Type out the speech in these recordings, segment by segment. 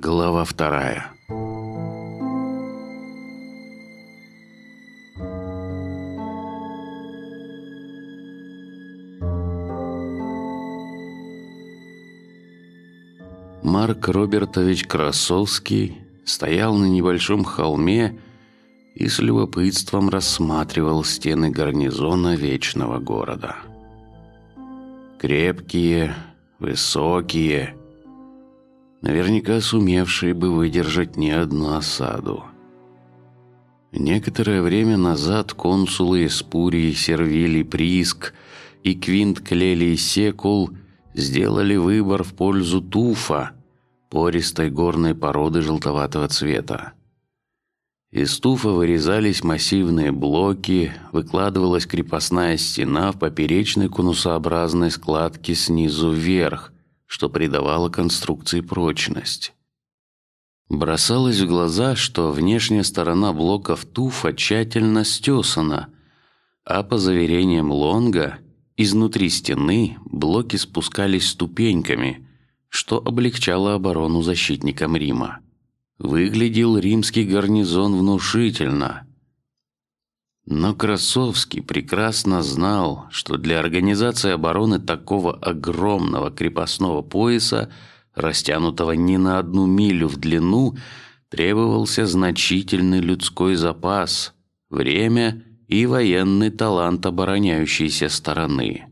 Глава вторая. Марк Робертович Красовский стоял на небольшом холме и с любопытством рассматривал стены гарнизона вечного города. Крепкие, высокие, наверняка сумевшие бы выдержать не одну осаду. Некоторое время назад консулы Эспурий, Сервилий, Приск и Квинт Клелий Секул сделали выбор в пользу туфа, пористой горной породы желтоватого цвета. Из туфа вырезались массивные блоки, выкладывалась крепостная стена в поперечной конусообразной складке снизу вверх, что придавало конструкции прочность. Бросалось в глаза, что внешняя сторона блоков туфа тщательно стесана, а по заверениям Лонга, изнутри стены блоки спускались ступеньками, что облегчало оборону защитникам Рима. Выглядел римский гарнизон внушительно, но Красовский прекрасно знал, что для организации обороны такого огромного крепостного пояса, растянутого не на одну милю в длину, требовался значительный людской запас, время и военный талант обороняющейся стороны.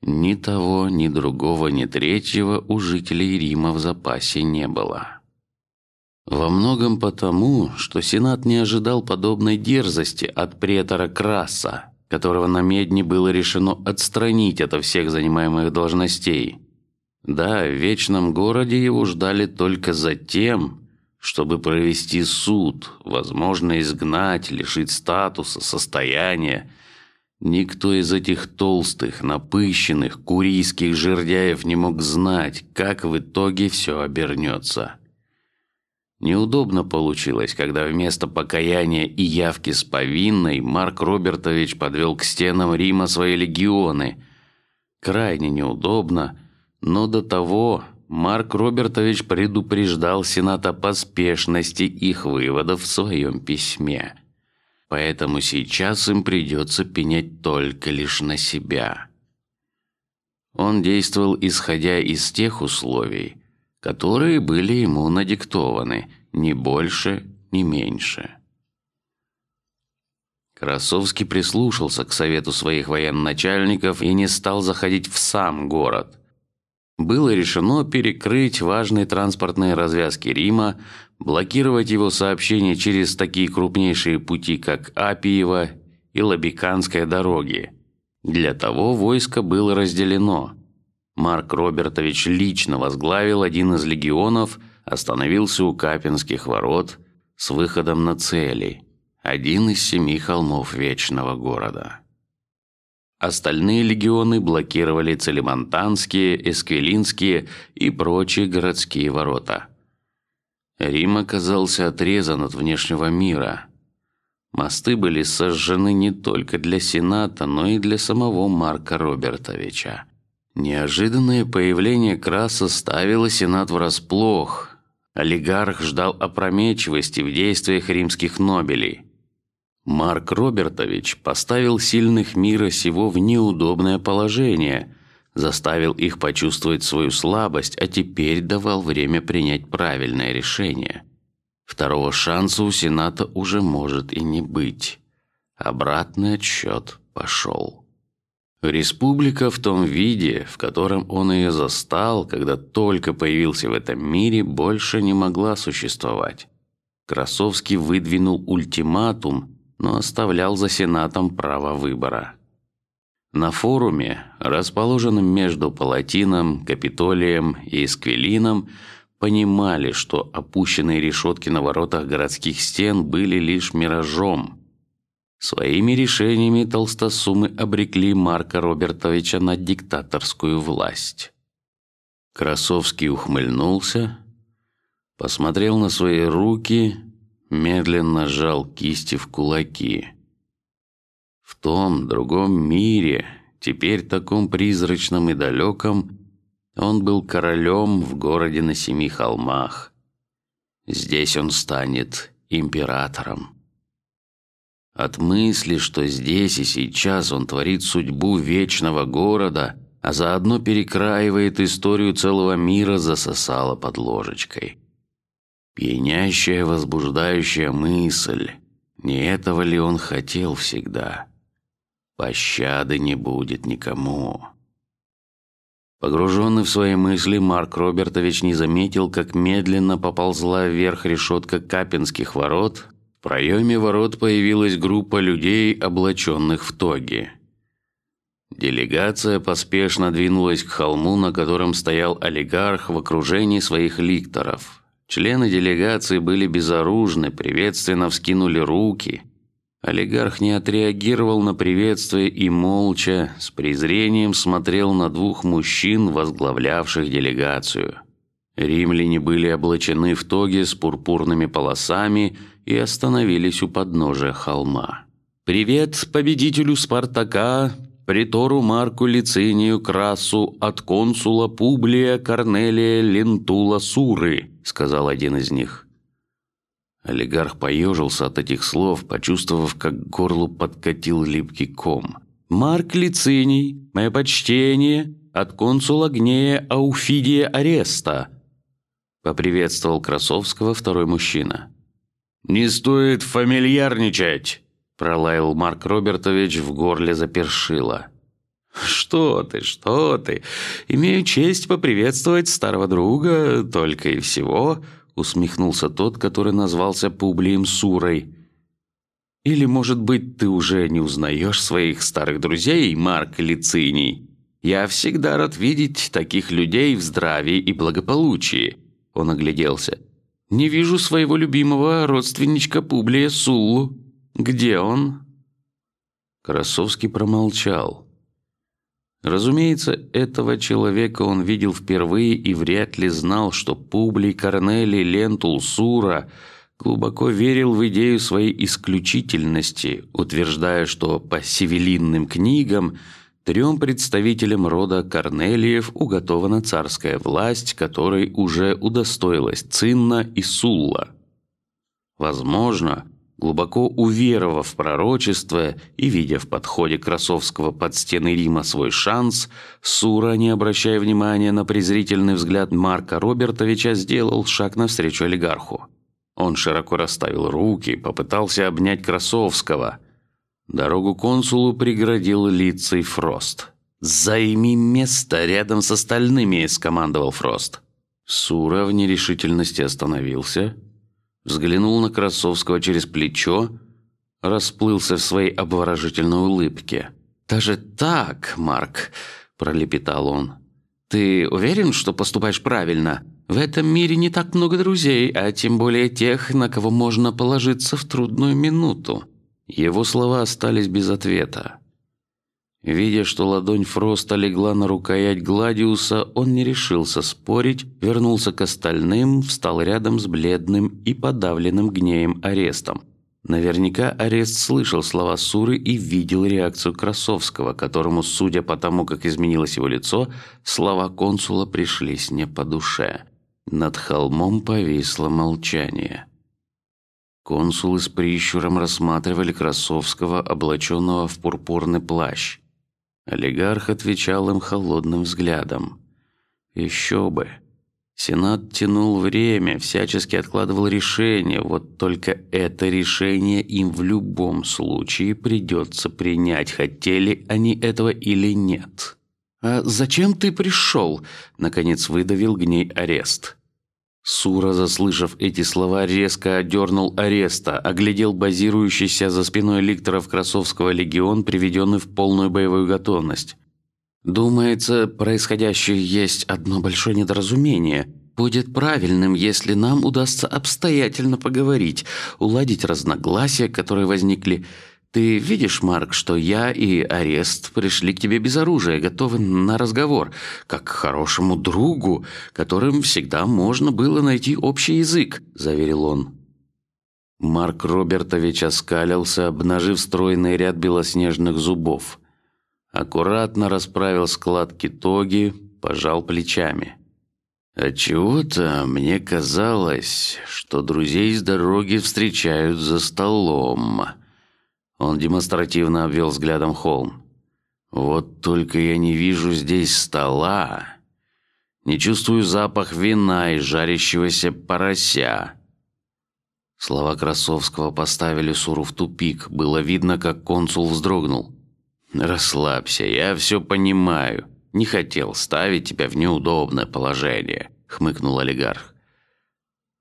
Ни того, ни другого, ни третьего у жителей Рима в запасе не было. Во многом потому, что Сенат не ожидал подобной дерзости от претора Краса, которого на Медне было решено отстранить от всех занимаемых должностей. Да, в вечном городе его ждали только за тем, чтобы провести суд, возможно изгнать, лишить статуса, состояния. Никто из этих толстых, напыщенных курийских жердяев не мог знать, как в итоге все обернется. Неудобно получилось, когда вместо покаяния и явки с повинной Марк Робертович подвел к стенам Рима свои легионы. Крайне неудобно, но до того Марк Робертович предупреждал сенат о поспешности их выводов в своем письме. Поэтому сейчас им придется пенять только лишь на себя. Он действовал исходя из тех условий, которые были ему надиктованы, ни больше, ни меньше. Красовский прислушался к совету своих военачальников и не стал заходить в сам город. Было решено перекрыть важные транспортные развязки Рима, блокировать его сообщения через такие крупнейшие пути, как Апиева и Лабиканская дороги. Для того войско было разделено. Марк Робертович лично возглавил один из легионов, остановился у Капинских ворот с выходом на цели, один из семи холмов вечного города. Остальные легионы блокировали Целимонтанские, Эсквилинские и прочие городские ворота. Рим оказался отрезан от внешнего мира. Мосты были сожжены не только для сената, но и для самого Марка Робертовича. Неожиданное появление Краса ставило сенат врасплох. Олигарх ждал опрометчивости в действиях римских нобелей. Марк Робертович поставил сильных мира сего в неудобное положение, заставил их почувствовать свою слабость, а теперь давал время принять правильное решение. Второго шанса у сената уже может и не быть. Обратный отсчет пошел. Республика в том виде, в котором он ее застал, когда только появился в этом мире, больше не могла существовать. Красовский выдвинул ультиматум, но оставлял за сенатом право выбора. На форуме, расположенном между Палатином, Капитолием и Эсквилином, понимали, что опущенные решетки на воротах городских стен были лишь миражом Своими решениями толстосумы обрекли Марка Робертовича на диктаторскую власть. Красовский ухмыльнулся, посмотрел на свои руки, медленно сжал кисти в кулаки. В том другом мире, теперь таком призрачном и далеком, Он был королем в городе на семи холмах. Здесь он станет императором. От мысли, что здесь и сейчас он творит судьбу вечного города, а заодно перекраивает историю целого мира, засосало под ложечкой. Пьянящая, возбуждающая мысль. Не этого ли он хотел всегда? Пощады не будет никому. Погруженный в свои мысли, Марк Робертович не заметил, как медленно поползла вверх решетка Капинских ворот. Проеме ворот появилась группа людей, облаченных в тоги. Делегация поспешно двинулась к холму, на котором стоял олигарх в окружении своих ликторов. Члены делегации были безоружны, приветственно вскинули руки. Олигарх не отреагировал на приветствие и молча, с презрением смотрел на двух мужчин, возглавлявших делегацию. Римляне были облачены в тоги с пурпурными полосами и остановились у подножия холма. Привет победителю Спартака, притору Марку Лицинию Красу от консула Публия Корнелия Лентула Суры, сказал один из них. Олигарх поежился от этих слов, почувствовав, как к горлу подкатил липкий ком. Марк Лициний, мое почтение от консула Гнея Ауфидия Ареста. Поприветствовал Красовского второй мужчина. Не стоит фамильярничать, пролаял Марк Робертович в горле запершило. Что ты, что ты? Имею честь поприветствовать старого друга только и всего усмехнулся тот, который назвался Публием Сурой. Или, может быть, ты уже не узнаешь своих старых друзей, Марк Лициний? Я всегда рад видеть таких людей в здравии и благополучии. Он огляделся. Не вижу своего любимого родственничка Публия Суллу. Где он? Красовский промолчал. Разумеется, этого человека он видел впервые и вряд ли знал, что Публий Корнелий Лентул Сура глубоко верил в идею своей исключительности, утверждая, что по севелинным книгам трем представителям рода Корнелиев уготована царская власть, которой уже удостоилась Цинна и Сулла. Возможно, Глубоко уверовав в пророчество и видя в подходе Красовского под стены Рима свой шанс, Сура, не обращая внимания на презрительный взгляд Марка Робертовича, сделал шаг навстречу олигарху. Он широко расставил руки, попытался обнять Красовского. Дорогу консулу преградил лицей Фрост. Займи место рядом с остальными, скомандовал Фрост. Сура в нерешительности остановился взглянул на Красовского через плечо, расплылся в своей обворожительной улыбке. Даже так, Марк, пролепетал он. Ты уверен, что поступаешь правильно? В этом мире не так много друзей, а тем более тех, на кого можно положиться в трудную минуту. Его слова остались без ответа. Видя, что ладонь Фроста легла на рукоять Гладиуса, он не решился спорить, вернулся к остальным, встал рядом с бледным и подавленным гнеем арестом. Наверняка арест слышал слова Суры и видел реакцию Красовского, которому, судя по тому, как изменилось его лицо, слова консула пришлись не по душе. Над холмом повисло молчание. Консулы с прищуром рассматривали Красовского, облаченного в пурпурный плащ. Олигарх отвечал им холодным взглядом. Еще бы. Сенат тянул время, всячески откладывал решение. Вот только это решение им в любом случае придется принять, хотели они этого или нет. А зачем ты пришел? Наконец выдавил гней арест. Сура, заслышав эти слова, резко одернул ареста, оглядел базирующийся за спиной ликторов Красовского легион, приведенный в полную боевую готовность. Думается, происходящее есть одно большое недоразумение. Будет правильным, если нам удастся обстоятельно поговорить, уладить разногласия, которые возникли ты видишь, Марк, что я и Арест пришли к тебе без оружия, готовы на разговор, как к хорошему другу, которым всегда можно было найти общий язык, заверил он. Марк Робертович оскалился, обнажив стройный ряд белоснежных зубов. Аккуратно расправил складки тоги, пожал плечами. От чего-то мне казалось, что друзей с дороги встречают за столом. Он демонстративно обвел взглядом холм. Вот только я не вижу здесь стола, не чувствую запах вина и жарящегося порося. Слова Красовского поставили Суру в тупик. Было видно, как консул вздрогнул. Расслабься, я все понимаю. Не хотел ставить тебя в неудобное положение, хмыкнул олигарх.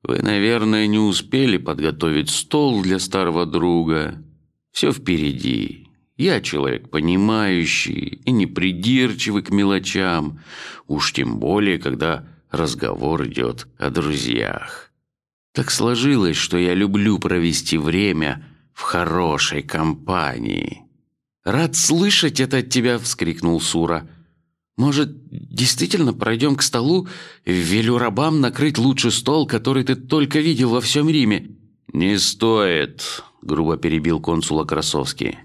Вы, наверное, не успели подготовить стол для старого друга. Все впереди. Я человек понимающий и не придирчивый к мелочам, уж тем более, когда разговор идет о друзьях. Так сложилось, что я люблю провести время в хорошей компании. Рад слышать это от тебя, вскрикнул Сура. Может, действительно пройдем к столу, велю рабам накрыть лучший стол, который ты только видел во всем Риме. Не стоит, грубо перебил консула Красовский.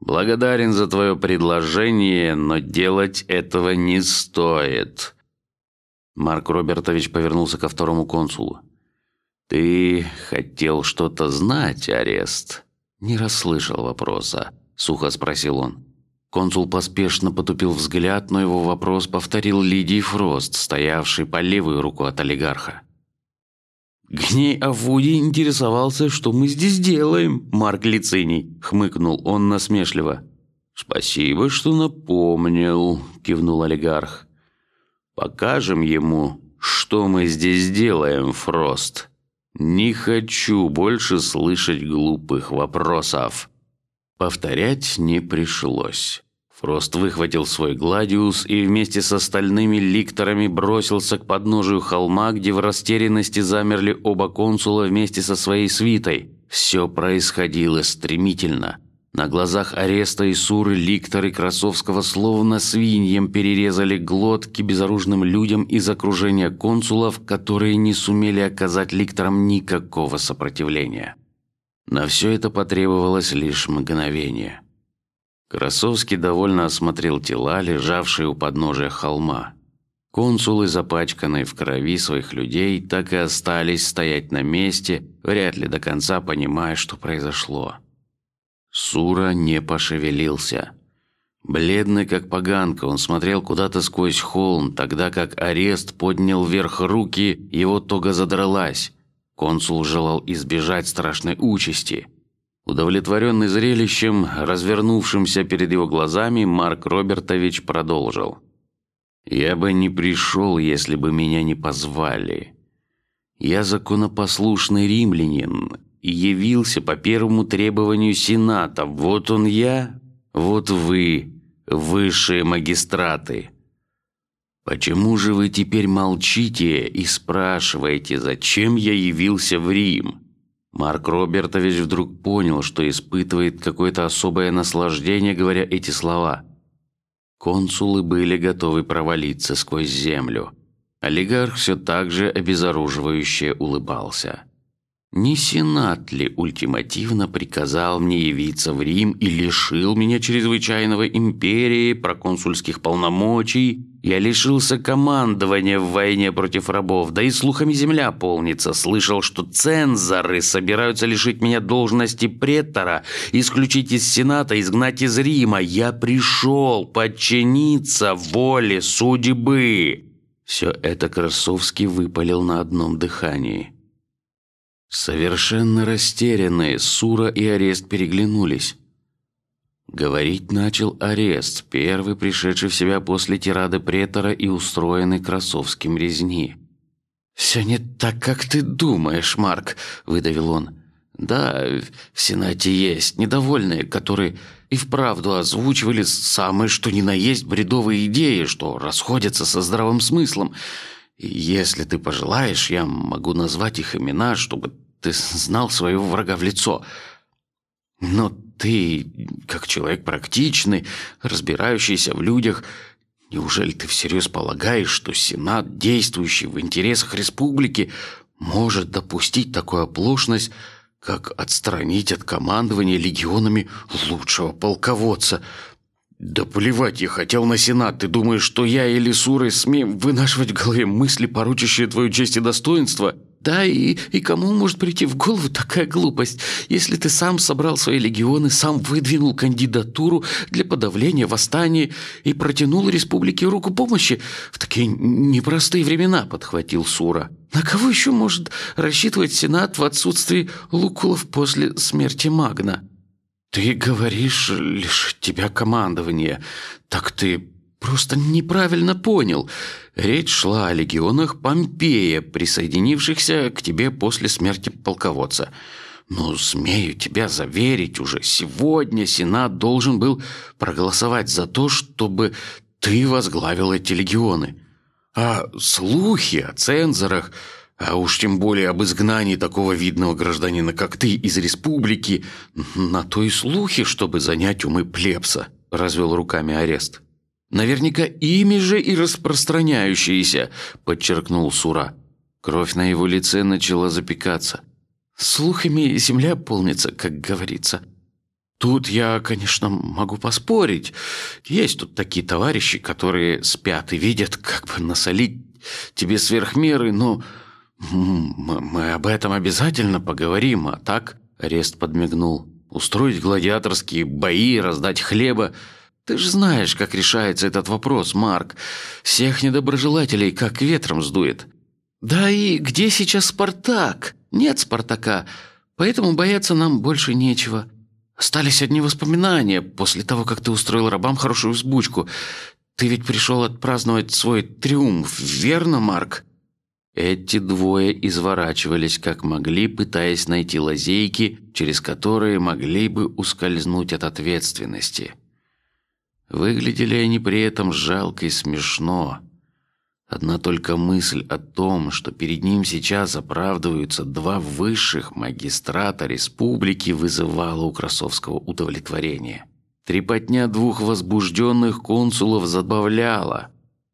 Благодарен за твое предложение, но делать этого не стоит. Марк Робертович повернулся ко второму консулу. Ты хотел что-то знать, арест? Не расслышал вопроса. Сухо спросил он. Консул поспешно потупил взгляд, но его вопрос повторил Лидий Фрост, стоявший по левую руку от олигарха. Гней Авуди интересовался, что мы здесь делаем, Марк Лициний, хмыкнул он насмешливо. Спасибо, что напомнил, кивнул олигарх. Покажем ему, что мы здесь делаем, Фрост. Не хочу больше слышать глупых вопросов. Повторять не пришлось. Фрост выхватил свой гладиус и вместе с остальными ликторами бросился к подножию холма, где в растерянности замерли оба консула вместе со своей свитой. Все происходило стремительно. На глазах ареста и суры ликторы Красовского словно свиньям перерезали глотки безоружным людям из окружения консулов, которые не сумели оказать ликторам никакого сопротивления. На все это потребовалось лишь мгновение. Красовский довольно осмотрел тела, лежавшие у подножия холма. Консулы, запачканные в крови своих людей, так и остались стоять на месте, вряд ли до конца понимая, что произошло. Сура не пошевелился. Бледный как поганка, он смотрел куда-то сквозь холм, тогда как арест поднял вверх руки, его тога задралась. Консул желал избежать страшной участи. Удовлетворенный зрелищем, развернувшимся перед его глазами, Марк Робертович продолжил: "Я бы не пришел, если бы меня не позвали. Я законопослушный римлянин и явился по первому требованию сената. Вот он я, вот вы, высшие магистраты. Почему же вы теперь молчите и спрашиваете, зачем я явился в Рим?" Марк Робертович вдруг понял, что испытывает какое-то особое наслаждение, говоря эти слова. Консулы были готовы провалиться сквозь землю. Олигарх все так же обезоруживающе улыбался. Не сенат ли ультимативно приказал мне явиться в Рим и лишил меня чрезвычайного империи, проконсульских полномочий? Я лишился командования в войне против рабов, да и слухами земля полнится. Слышал, что цензоры собираются лишить меня должности претора, исключить из сената, изгнать из Рима. Я пришел подчиниться воле судьбы. Все это Красовский выпалил на одном дыхании. Совершенно растерянные Сура и Арест переглянулись. Говорить начал Арест, первый пришедший в себя после тирады претора и устроенный Красовским резни. Все не так, как ты думаешь, Марк, выдавил он. Да, в сенате есть недовольные, которые и вправду озвучивали самые что ни на есть бредовые идеи, что расходятся со здравым смыслом. Если ты пожелаешь, я могу назвать их имена, чтобы ты знал своего врага в лицо. Но ты, как человек практичный, разбирающийся в людях, неужели ты всерьез полагаешь, что Сенат, действующий в интересах республики, может допустить такую оплошность, как отстранить от командования легионами лучшего полководца? «Да плевать я хотел на Сенат. Ты думаешь, что я или Сурой смеем вынашивать в голове мысли, поручащие твою честь и достоинство?» Да, и, и кому может прийти в голову такая глупость, если ты сам собрал свои легионы, сам выдвинул кандидатуру для подавления восстания и протянул республике руку помощи в такие непростые времена, подхватил Сура. На кого еще может рассчитывать Сенат в отсутствии Лукулов после смерти Магна? Ты говоришь, лишь тебя командование. Так ты просто неправильно понял. Речь шла о легионах Помпея, присоединившихся к тебе после смерти полководца. Но смею тебя заверить, уже сегодня Сенат должен был проголосовать за то, чтобы ты возглавил эти легионы. А слухи о цензорах, а уж тем более об изгнании такого видного гражданина, как ты, из республики, на то и слухи, чтобы занять умы плебса, развел руками арест. Наверняка ими же и распространяющиеся, подчеркнул Сура. Кровь на его лице начала запекаться. Слухами земля полнится, как говорится. Тут я, конечно, могу поспорить. Есть тут такие товарищи, которые спят и видят, как бы насолить тебе сверх меры, но мы об этом обязательно поговорим, а так арест подмигнул. Устроить гладиаторские бои, раздать хлеба ты же знаешь, как решается этот вопрос, Марк. Всех недоброжелателей как ветром сдует. Да и где сейчас Спартак? Нет Спартака, поэтому бояться нам больше нечего. Остались одни воспоминания после того, как ты устроил рабам хорошую взбучку. Ты ведь пришел отпраздновать свой триумф, верно, Марк? Эти двое изворачивались как могли, пытаясь найти лазейки, через которые могли бы ускользнуть от ответственности. Выглядели они при этом жалко и смешно. Одна только мысль о том, что перед ним сейчас оправдываются два высших магистрата республики, вызывала у Красовского удовлетворение. Трепотня двух возбужденных консулов забавляла.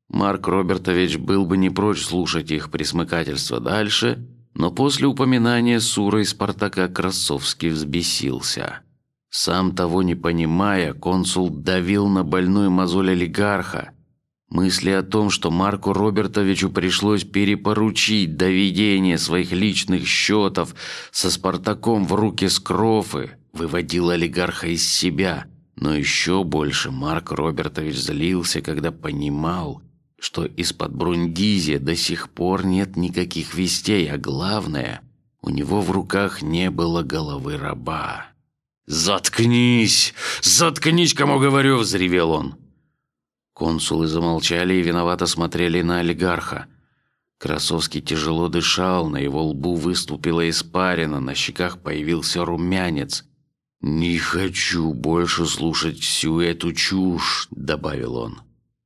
Марк Робертович был бы не прочь слушать их присмыкательство дальше, но после упоминания Сура и Спартака Красовский взбесился. Сам того не понимая, консул давил на больную мозоль олигарха. Мысли о том, что Марку Робертовичу пришлось перепоручить доведение своих личных счетов со Спартаком в руки Скрофы, выводил олигарха из себя. Но еще больше Марк Робертович злился, когда понимал, что из-под Брундизия до сих пор нет никаких вестей, а главное, у него в руках не было головы раба. «Заткнись! Заткнись, кому говорю!» – взревел он. Консулы замолчали и виновато смотрели на олигарха. Красовский тяжело дышал, на его лбу выступила испарина, на щеках появился румянец. «Не хочу больше слушать всю эту чушь», – добавил он.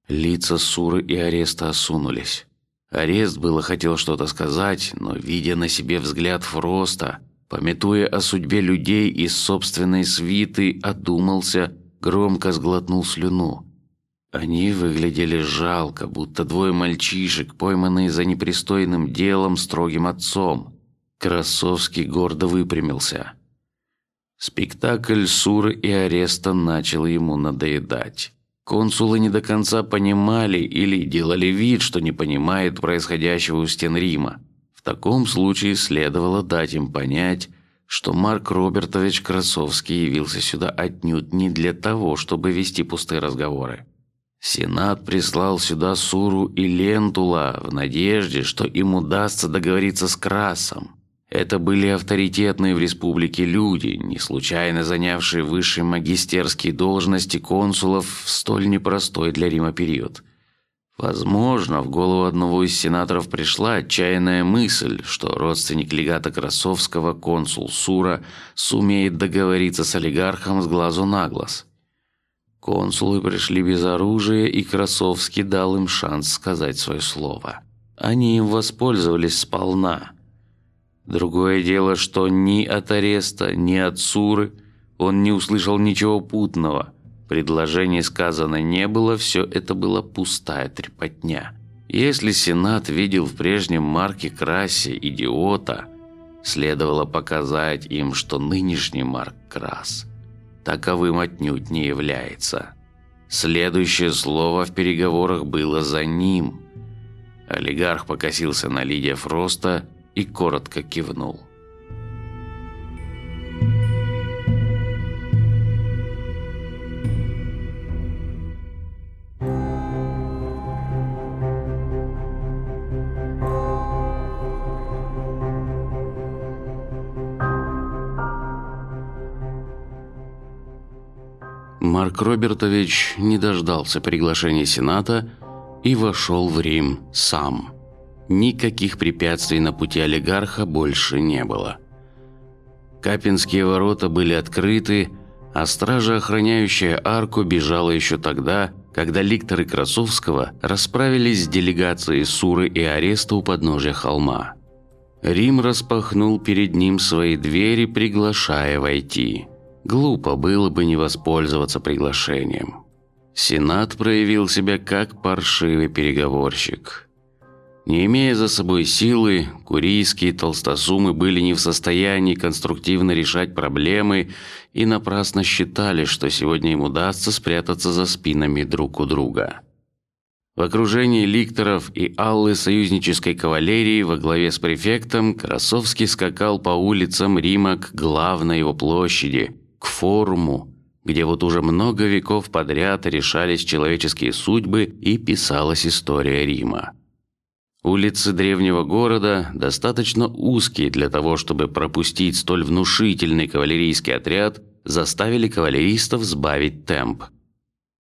Лица Суры и Ареста осунулись. Арест было хотел что-то сказать, но видя на себе взгляд Фроста, Пометуя о судьбе людей из собственной свиты, одумался, громко сглотнул слюну. Они выглядели жалко, будто двое мальчишек, пойманные за непристойным делом строгим отцом. Красовский гордо выпрямился. Спектакль Суры и ареста начал ему надоедать. Консулы не до конца понимали или делали вид, что не понимают происходящего у стен Рима. В таком случае следовало дать им понять, что Марк Робертович Красовский явился сюда отнюдь не для того, чтобы вести пустые разговоры. Сенат прислал сюда Суру и Лентула в надежде, что им удастся договориться с Красом. Это были авторитетные в республике люди, не случайно занявшие высшие магистерские должности консулов в столь непростой для Рима период. Возможно, в голову одного из сенаторов пришла отчаянная мысль, что родственник легата Красовского, консул Сура, сумеет договориться с олигархом с глазу на глаз. Консулы пришли без оружия, и Красовский дал им шанс сказать свое слово. Они им воспользовались сполна. Другое дело, что ни от ареста, ни от Суры он не услышал ничего путного – Предложений сказано не было, все это было пустая трепотня. Если Сенат видел в прежнем Марке Красе идиота, следовало показать им, что нынешний Марк Крас таковым отнюдь не является. Следующее слово в переговорах было за ним. Олигарх покосился на Лидия Фроста и коротко кивнул. Марк Робертович не дождался приглашения Сената и вошел в Рим сам. Никаких препятствий на пути олигарха больше не было. Капинские ворота были открыты, а стража, охраняющая арку, бежала еще тогда, когда ликторы Красовского расправились с делегацией Суры и ареста у подножия холма. Рим распахнул перед ним свои двери, приглашая войти. Глупо было бы не воспользоваться приглашением. Сенат проявил себя как паршивый переговорщик. Не имея за собой силы, курийские толстосумы были не в состоянии конструктивно решать проблемы и напрасно считали, что сегодня им удастся спрятаться за спинами друг у друга. В окружении ликторов и аллы союзнической кавалерии во главе с префектом Красовский скакал по улицам Рима к главной его площади, к форуму, где вот уже много веков подряд решались человеческие судьбы и писалась история Рима. Улицы древнего города достаточно узкие для того, чтобы пропустить столь внушительный кавалерийский отряд, заставили кавалеристов сбавить темп.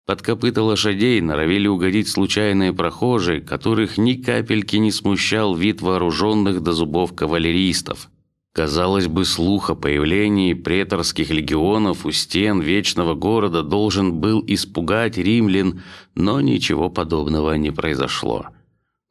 Под копыта лошадей норовили угодить случайные прохожие, которых ни капельки не смущал вид вооруженных до зубов кавалеристов. Казалось бы, слух о появлении преторских легионов у стен вечного города должен был испугать римлян, но ничего подобного не произошло.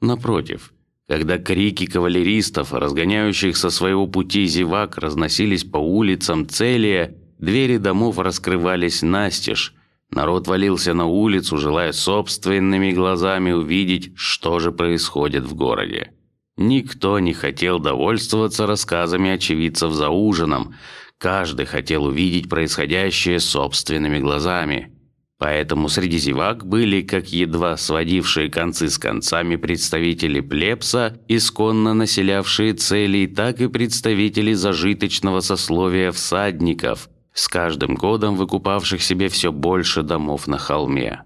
Напротив, когда крики кавалеристов, разгоняющих со своего пути зевак, разносились по улицам Целия, двери домов раскрывались настежь. Народ валился на улицу, желая собственными глазами увидеть, что же происходит в городе. Никто не хотел довольствоваться рассказами очевидцев за ужином. Каждый хотел увидеть происходящее собственными глазами. Поэтому среди зевак были как едва сводившие концы с концами представители плебса, исконно населявшие цели, так и представители зажиточного сословия всадников, с каждым годом выкупавших себе все больше домов на холме.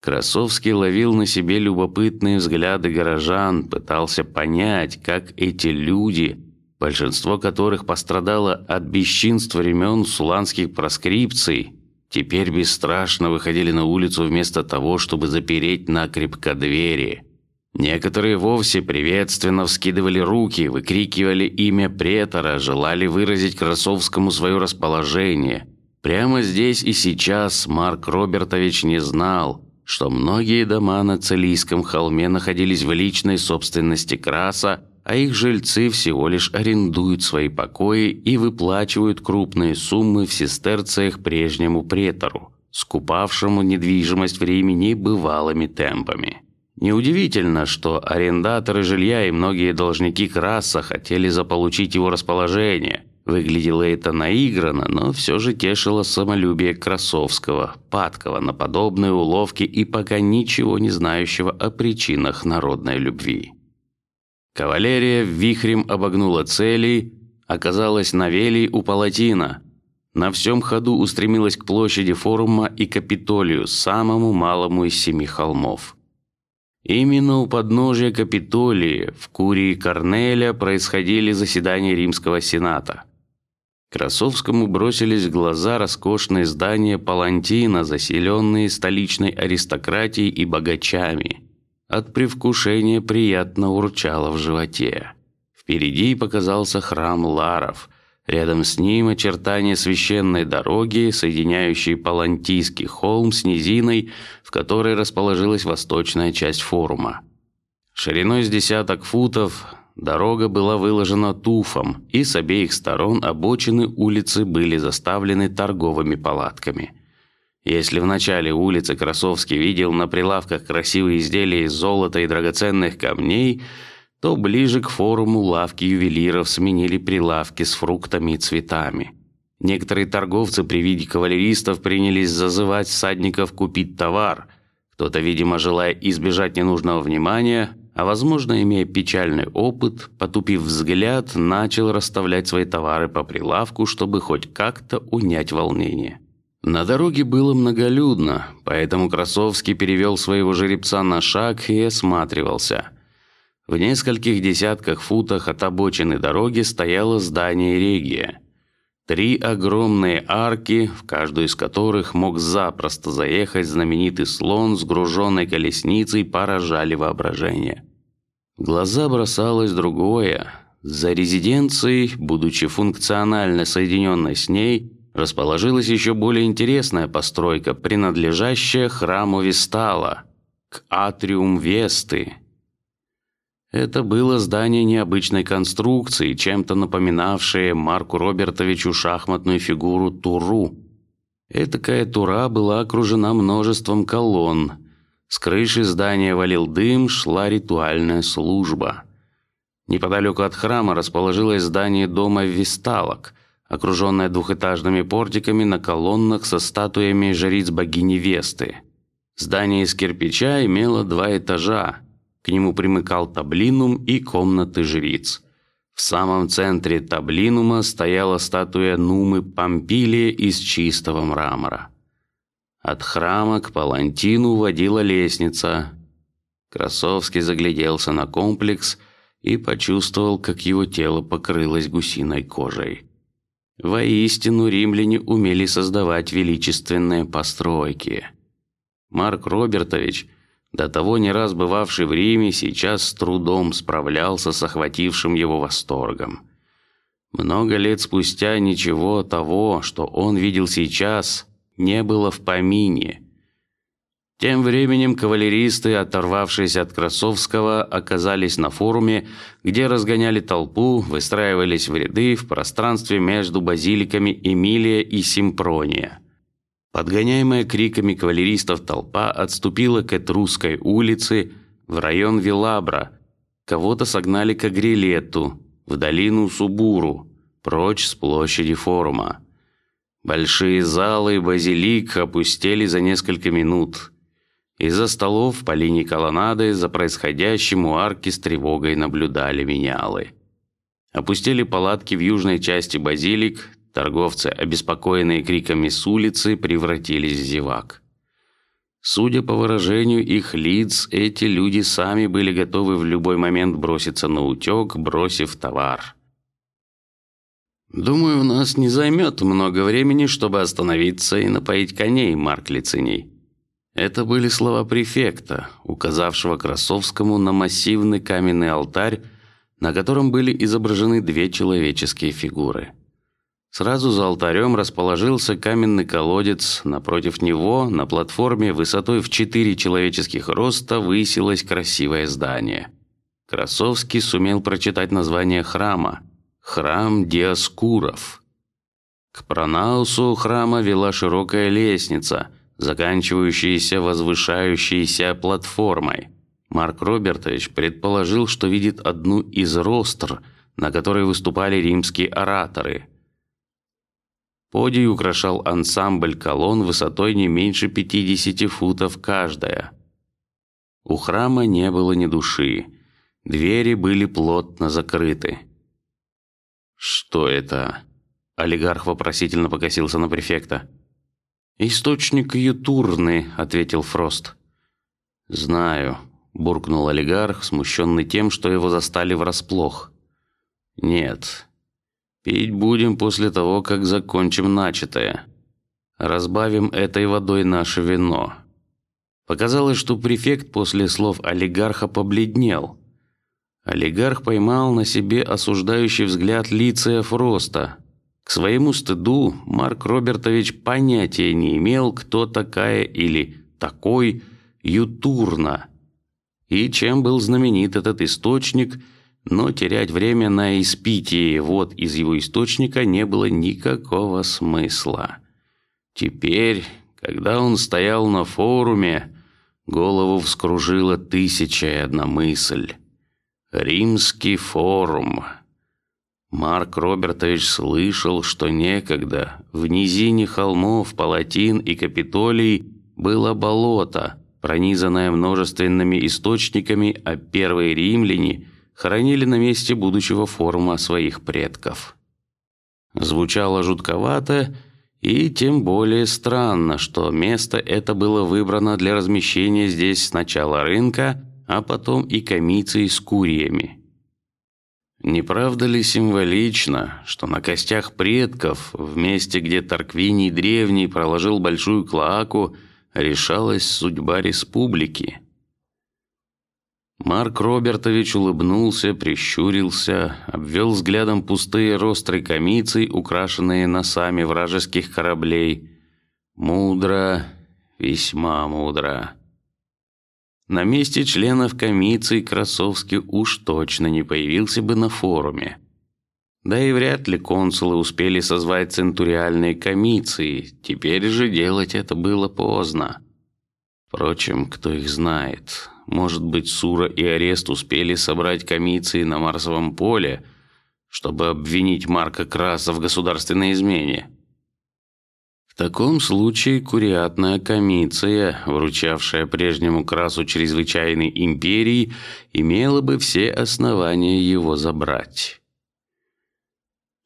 Красовский ловил на себе любопытные взгляды горожан, пытался понять, как эти люди, большинство которых пострадало от бесчинств времен суланских проскрипций, теперь бесстрашно выходили на улицу вместо того, чтобы запереть накрепко двери. Некоторые вовсе приветственно вскидывали руки, выкрикивали имя претора, желали выразить Красовскому свое расположение. Прямо здесь и сейчас Марк Робертович не знал, что многие дома на Целийском холме находились в личной собственности Краса, а их жильцы всего лишь арендуют свои покои и выплачивают крупные суммы в сестерциях прежнему претору, скупавшему недвижимость в Риме небывалыми темпами. Неудивительно, что арендаторы жилья и многие должники Краса хотели заполучить его расположение – Выглядело это наигранно, но все же тешило самолюбие Красовского, падкого на подобные уловки и пока ничего не знающего о причинах народной любви. Кавалерия вихрем обогнула цели, оказалась на Велии у Палатина. На всем ходу устремилась к площади форума и Капитолию, самому малому из семи холмов. Именно у подножия Капитолии в Курии Корнеля происходили заседания Римского Сената. Красовскому бросились в глаза роскошные здания Палантина, заселенные столичной аристократией и богачами. От привкушения приятно урчало в животе. Впереди показался храм Ларов. Рядом с ним очертания священной дороги, соединяющей Палантийский холм с низиной, в которой расположилась восточная часть форума. Шириной с десяток футов Дорога была выложена туфом, и с обеих сторон обочины улицы были заставлены торговыми палатками. Если в начале улицы Красовский видел на прилавках красивые изделия из золота и драгоценных камней, то ближе к форуму лавки ювелиров сменили прилавки с фруктами и цветами. Некоторые торговцы при виде кавалеристов принялись зазывать всадников купить товар. Кто-то, видимо, желая избежать ненужного внимания, а возможно, имея печальный опыт, потупив взгляд, начал расставлять свои товары по прилавку, чтобы хоть как-то унять волнение. На дороге было многолюдно, поэтому Красовский перевел своего жеребца на шаг и осматривался. В нескольких десятках футах от обочины дороги стояло здание Регия. Три огромные арки, в каждую из которых мог запросто заехать знаменитый слон с груженной колесницей, поражали воображение. Глаза бросалось другое. За резиденцией, будучи функционально соединенной с ней, расположилась еще более интересная постройка, принадлежащая храму Вестала, к атриум Весты. Это было здание необычной конструкции, чем-то напоминавшее Марку Робертовичу шахматную фигуру туру. Этакая тура была окружена множеством колонн. С крыши здания валил дым, шла ритуальная служба. Неподалеку от храма расположилось здание дома Весталок, окруженное двухэтажными портиками на колоннах со статуями жриц богини Весты. Здание из кирпича имело два этажа. К нему примыкал таблинум и комнаты жриц. В самом центре таблинума стояла статуя Нумы Помпилия из чистого мрамора. От храма к палантину водила лестница. Красовский загляделся на комплекс и почувствовал, как его тело покрылось гусиной кожей. Воистину римляне умели создавать величественные постройки. Марк Робертович до того не раз бывавший в Риме, сейчас с трудом справлялся с охватившим его восторгом. Много лет спустя ничего того, что он видел сейчас, не было в помине. Тем временем кавалеристы, оторвавшись от Красовского, оказались на форуме, где разгоняли толпу, выстраивались в ряды в пространстве между базиликами Эмилия и Симпрония. Подгоняемая криками кавалеристов толпа отступила к Этрусской улице в район Вилабра. Кого-то согнали к Агрилету, в долину Субуру, прочь с площади форума. Большие залы базилик опустели за несколько минут. Из-за столов по линии колоннады за происходящим у арки с тревогой наблюдали менялы. Опустили палатки в южной части базилик, Торговцы, обеспокоенные криками с улицы, превратились в зевак. Судя по выражению их лиц, эти люди сами были готовы в любой момент броситься на утек, бросив товар. Думаю, у нас не займет много времени, чтобы остановиться и напоить коней, Марк Лициний. Это были слова префекта, указавшего Красовскому на массивный каменный алтарь, на котором были изображены две человеческие фигуры. Сразу за алтарем расположился каменный колодец. Напротив него, на платформе высотой в четыре человеческих роста, высилось красивое здание. Красовский сумел прочитать название храма: храм Диаскуров. К пронаусу храма вела широкая лестница, заканчивающаяся возвышающейся платформой. Марк Робертович предположил, что видит одну из ростр, на которой выступали римские ораторы. Подий украшал ансамбль колонн высотой не меньше 50 футов каждая. У храма не было ни души, двери были плотно закрыты. Что это? Олигарх вопросительно покосился на префекта. Источник Ютурны, ответил Фрост. Знаю, буркнул олигарх, смущенный тем, что его застали врасплох. Нет, Пить будем после того, как закончим начатое. Разбавим этой водой наше вино. Показалось, что префект после слов олигарха побледнел. Олигарх поймал на себе осуждающий взгляд Лиция Фроста. К своему стыду Марк Робертович понятия не имел, кто такая или такой Ютурна и чем был знаменит этот источник но терять время на испитие вод из его источника не было никакого смысла. Теперь, когда он стоял на форуме, голову вскружила тысяча и одна мысль. Римский форум. Марк Робертович слышал, что некогда в низине холмов Палатин и Капитолий было болото, пронизанное множественными источниками, а первые римляне хоронили на месте будущего форума своих предков. Звучало жутковато и тем более странно, что место это было выбрано для размещения здесь сначала рынка, а потом и комиции с куриями. Не правда ли символично, что на костях предков, в месте, где Тарквиний древний проложил большую клоаку, решалась судьба республики? Марк Робертович улыбнулся, прищурился, обвел взглядом пустые ростры комицы, украшенные носами вражеских кораблей. Мудро, весьма мудро. На месте членов комиции Красовский уж точно не появился бы на форуме. Да и вряд ли консулы успели созвать центуриальные комиции. Теперь же делать это было поздно. Впрочем, кто их знает? Может быть, Сура и Арест успели собрать комиции на Марсовом поле, чтобы обвинить Марка Краса в государственной измене. В таком случае куриатная комиция, вручавшая прежнему Красу чрезвычайной империи, имела бы все основания его забрать.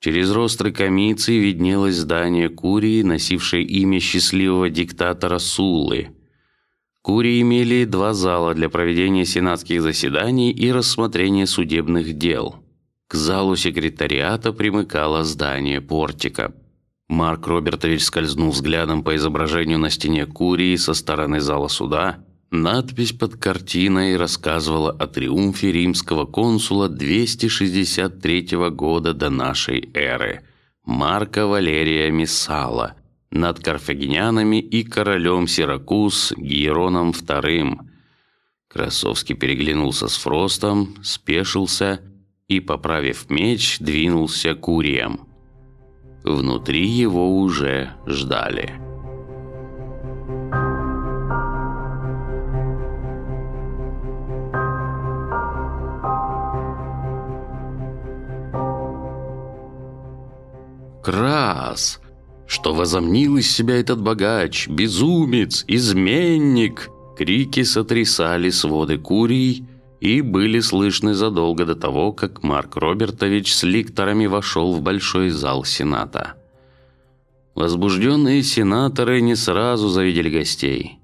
Через ростры комиции виднелось здание Курии, носившее имя счастливого диктатора Сулы. Курии имели два зала для проведения сенатских заседаний и рассмотрения судебных дел. К залу секретариата примыкало здание портика. Марк Робертович скользнул взглядом по изображению на стене Курии со стороны зала суда. Надпись под картиной рассказывала о триумфе римского консула 263 года до нашей эры Марка Валерия Мессала над карфагенянами и королем Сиракуз Гиероном II. Красовский переглянулся с Фростом, спешился и, поправив меч, двинулся к Уриям. Внутри его уже ждали. Крас! Что возомнил из себя этот богач, безумец, изменник? Крики сотрясали своды курий и были слышны задолго до того, как Марк Робертович с ликторами вошел в большой зал сената. Возбужденные сенаторы не сразу завидели гостей.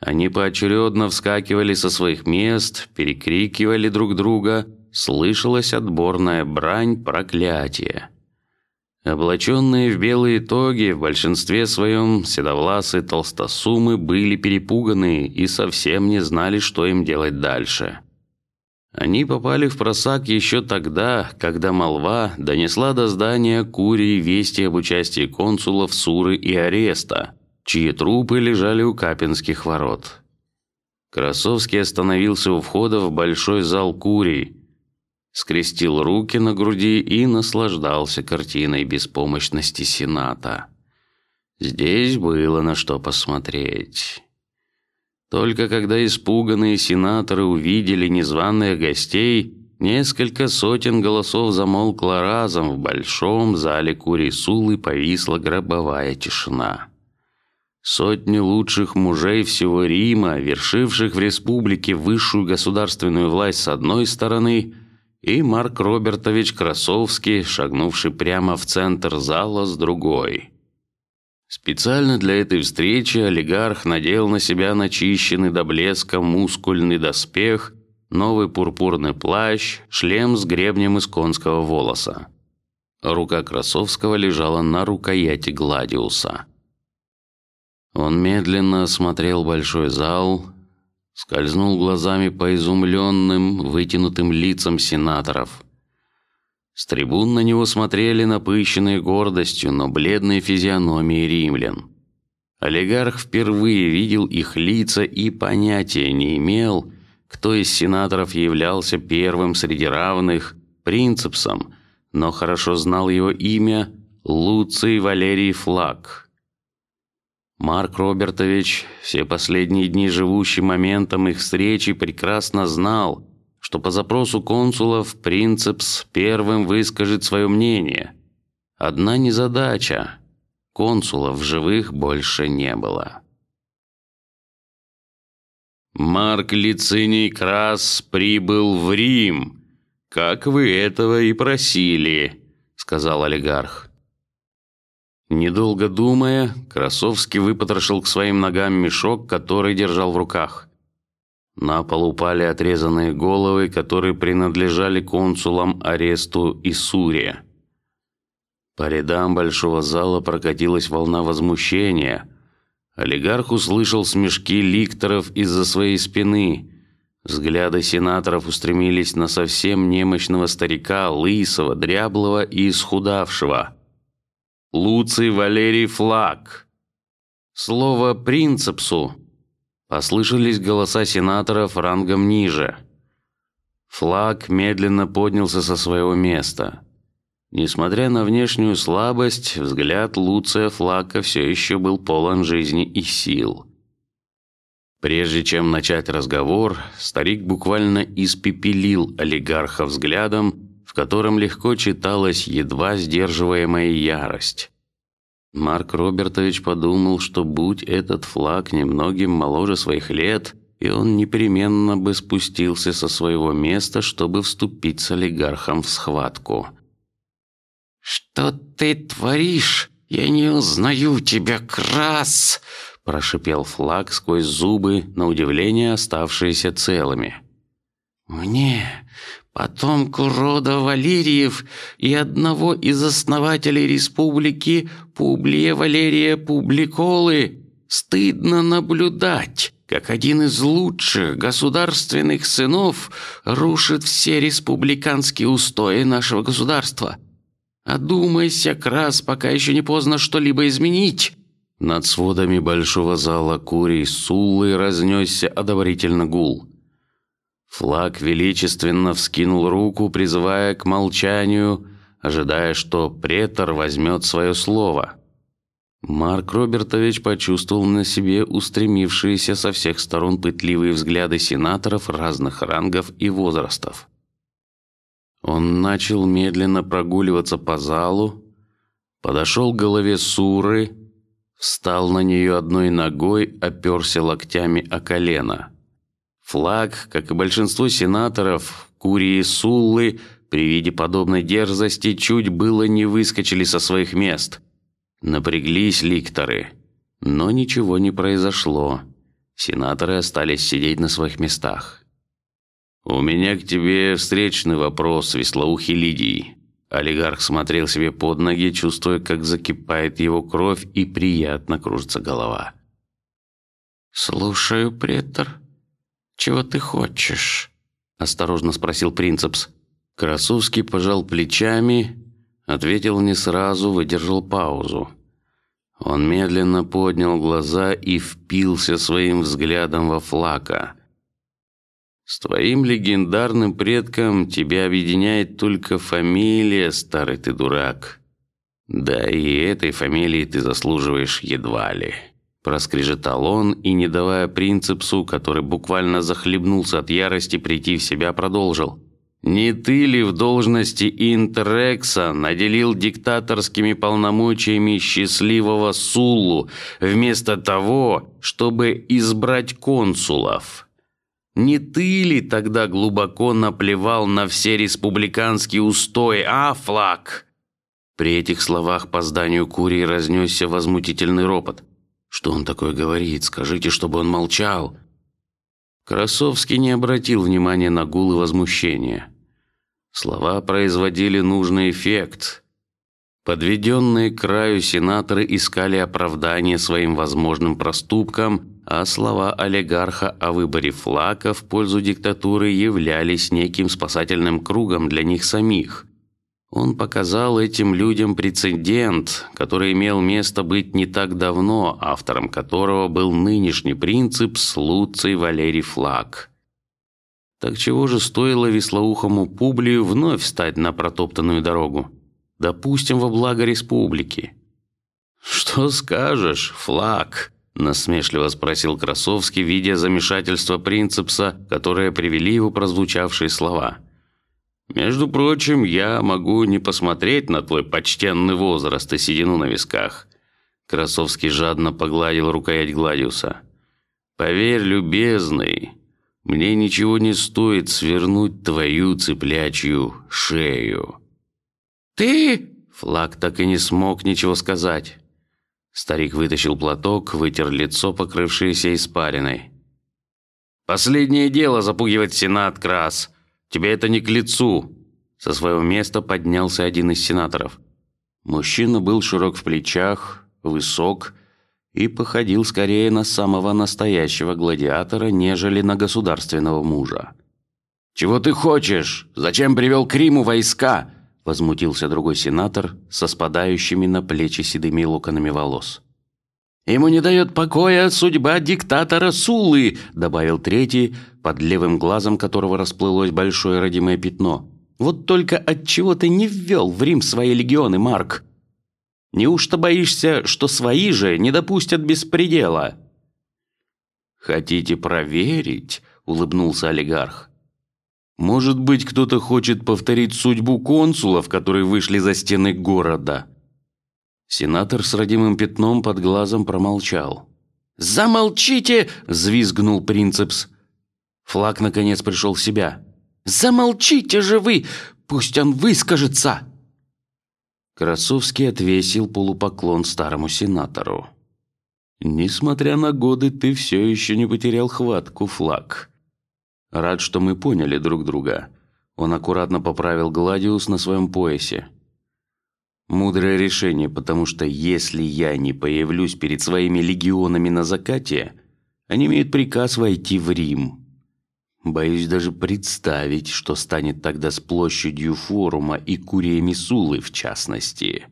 Они поочередно вскакивали со своих мест, перекрикивали друг друга, слышалась отборная брань, проклятие. Облаченные в белые тоги, в большинстве своем седовласые толстосумы были перепуганы и совсем не знали, что им делать дальше. Они попали в просак еще тогда, когда молва донесла до здания Курии вести об участии консулов Суры и Ареста, чьи трупы лежали у Капинских ворот. Красовский остановился у входа в большой зал Курии скрестил руки на груди и наслаждался картиной беспомощности Сената. Здесь было на что посмотреть. Только когда испуганные сенаторы увидели незваных гостей, несколько сотен голосов замолкло разом в большом зале Курисулы повисла гробовая тишина. Сотни лучших мужей всего Рима, вершивших в республике высшую государственную власть с одной стороны, и Марк Робертович Красовский, шагнувший прямо в центр зала с другой. Специально для этой встречи олигарх надел на себя начищенный до блеска мускульный доспех, новый пурпурный плащ, шлем с гребнем из конского волоса. Рука Красовского лежала на рукояти Гладиуса. Он медленно осмотрел большой зал, скользнул глазами по изумленным, вытянутым лицам сенаторов. С трибун на него смотрели напыщенные гордостью, но бледные физиономии римлян. Олигарх впервые видел их лица и понятия не имел, кто из сенаторов являлся первым среди равных принципсом, но хорошо знал его имя Луций Валерий Флаг. Марк Робертович, все последние дни живущий моментом их встречи, прекрасно знал, что по запросу консулов принцепс первым выскажет свое мнение. Одна незадача: консулов живых больше не было. Марк Лициний Крас прибыл в Рим, как вы этого и просили, сказал олигарх. Недолго думая, Красовский выпотрошил к своим ногам мешок, который держал в руках. На пол упали отрезанные головы, которые принадлежали консулам Аресту и Суре. По рядам большого зала прокатилась волна возмущения. Олигарх услышал смешки ликторов из-за своей спины. Взгляды сенаторов устремились на совсем немощного старика, лысого, дряблого и исхудавшего. Луций Валерий Флаг. Слово принципсу Послышались голоса сенаторов рангом ниже. Флаг медленно поднялся со своего места. Несмотря на внешнюю слабость, взгляд Луция Флага все еще был полон жизни и сил. Прежде чем начать разговор, старик буквально испепелил олигарха взглядом, в котором легко читалась едва сдерживаемая ярость. Марк Робертович подумал, что будь этот флаг немногим моложе своих лет, и он непременно бы спустился со своего места, чтобы вступить с олигархом в схватку. Что ты творишь? Я не узнаю тебя, Крас! прошипел флаг сквозь зубы, на удивление оставшиеся целыми. Мне потомку рода Валериев и одного из основателей республики Публия Валерия Публиколы, стыдно наблюдать, как один из лучших государственных сынов рушит все республиканские устои нашего государства. Одумайся, Крас, пока еще не поздно что-либо изменить. Над сводами большого зала Курий Суллы разнесся одобрительно гул. Флаг величественно вскинул руку, призывая к молчанию, ожидая, что претор возьмет свое слово. Марк Робертович почувствовал на себе устремившиеся со всех сторон пытливые взгляды сенаторов разных рангов и возрастов. Он начал медленно прогуливаться по залу, подошел к голове Суры, встал на нее одной ногой, оперся локтями о колено. Флаг, как и большинство сенаторов, Курии Суллы, при виде подобной дерзости чуть было не выскочили со своих мест. Напряглись ликторы, но ничего не произошло. Сенаторы остались сидеть на своих местах. У меня к тебе встречный вопрос, Веслоухий Лидий. Олигарх смотрел себе под ноги, чувствуя, как закипает его кровь и приятно кружится голова. Слушаю, претор. Чего ты хочешь? осторожно спросил принцепс. Красовский пожал плечами, ответил не сразу, выдержал паузу. Он медленно поднял глаза и впился своим взглядом во флака. С твоим легендарным предком тебя объединяет только фамилия, старый ты дурак. Да и этой фамилии ты заслуживаешь едва ли. Проскрежетал он и, не давая принципсу, который буквально захлебнулся от ярости, прийти в себя, продолжил. Не ты ли в должности Интерекса наделил диктаторскими полномочиями счастливого Сулу вместо того, чтобы избрать консулов? Не ты ли тогда глубоко наплевал на все республиканские устои, а флаг? При этих словах по зданию Курии разнесся возмутительный ропот. Что он такое говорит? Скажите, чтобы он молчал. Красовский не обратил внимания на гул и возмущение. Слова производили нужный эффект. Подведенные к краю сенаторы искали оправдание своим возможным проступкам, а слова олигарха о выборе флага в пользу диктатуры являлись неким спасательным кругом для них самих. Он показал этим людям прецедент, который имел место быть не так давно, автором которого был нынешний принцип Слуций Валерий Флаг. Так чего же стоило веслоухому Публию вновь встать на протоптанную дорогу? Допустим, во благо республики. Что скажешь, Флаг? насмешливо спросил Красовский, видя замешательство принципса, которое привели его прозвучавшие слова. Между прочим, я могу не посмотреть на твой почтенный возраст и седину на висках. Красовский жадно погладил рукоять Гладиуса. Поверь, любезный, мне ничего не стоит свернуть твою цыплячью шею. Ты? Флаг так и не смог ничего сказать. Старик вытащил платок, вытер лицо, покрывшееся испариной. Последнее дело запугивать сенат, Крас. Тебе это не к лицу. Со своего места поднялся один из сенаторов. Мужчина был широк в плечах, высок и походил скорее на самого настоящего гладиатора, нежели на государственного мужа. Чего ты хочешь? Зачем привел к Риму войска? возмутился другой сенатор со спадающими на плечи седыми локонами волос. Ему не дает покоя судьба диктатора Сулы, добавил третий, под левым глазом которого расплылось большое родимое пятно. Вот только от чего ты не ввел в Рим свои легионы, Марк? Неужто боишься, что свои же не допустят беспредела? Хотите проверить? улыбнулся олигарх. Может быть, кто-то хочет повторить судьбу консулов, которые вышли за стены города. Сенатор с родимым пятном под глазом промолчал. Замолчите! взвизгнул принцепс. Флаг наконец пришел в себя. Замолчите же вы! Пусть он выскажется. Красовский отвесил полупоклон старому сенатору. Несмотря на годы, ты все еще не потерял хватку, Флаг. Рад, что мы поняли друг друга. Он аккуратно поправил гладиус на своем поясе. Мудрое решение, потому что если я не появлюсь перед своими легионами на закате, они имеют приказ войти в Рим. Боюсь даже представить, что станет тогда с площадью форума и куриями Сулы в частности.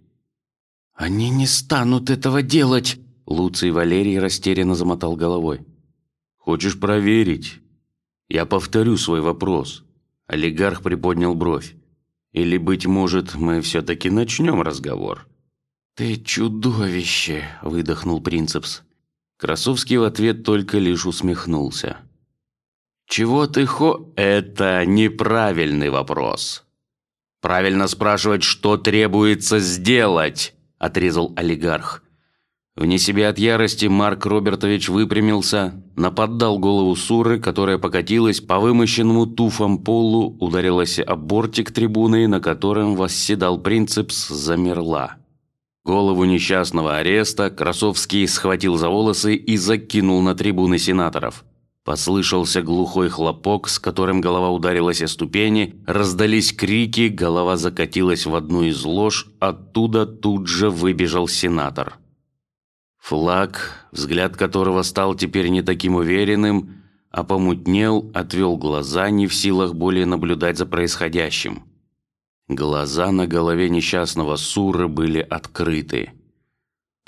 Они не станут этого делать. Луций Валерий растерянно замотал головой. Хочешь проверить? Я повторю свой вопрос. Олигарх приподнял бровь. Или быть может, мы все-таки начнем разговор? Ты чудовище, выдохнул принцепс. Красовский в ответ только лишь усмехнулся. Чего ты хо? Это неправильный вопрос. Правильно спрашивать, что требуется сделать, отрезал олигарх. Вне себя от ярости Марк Робертович выпрямился, наподдал голову Суры, которая покатилась по вымощенному туфом полу, ударилась о бортик трибуны, на котором восседал принцепс, замерла. Голову несчастного ареста Красовский схватил за волосы и закинул на трибуны сенаторов. Послышался глухой хлопок, с которым голова ударилась о ступени, раздались крики, голова закатилась в одну из лож, оттуда тут же выбежал сенатор. Флаг, взгляд которого стал теперь не таким уверенным, а помутнел, отвел глаза, не в силах более наблюдать за происходящим. Глаза на голове несчастного Суры были открыты.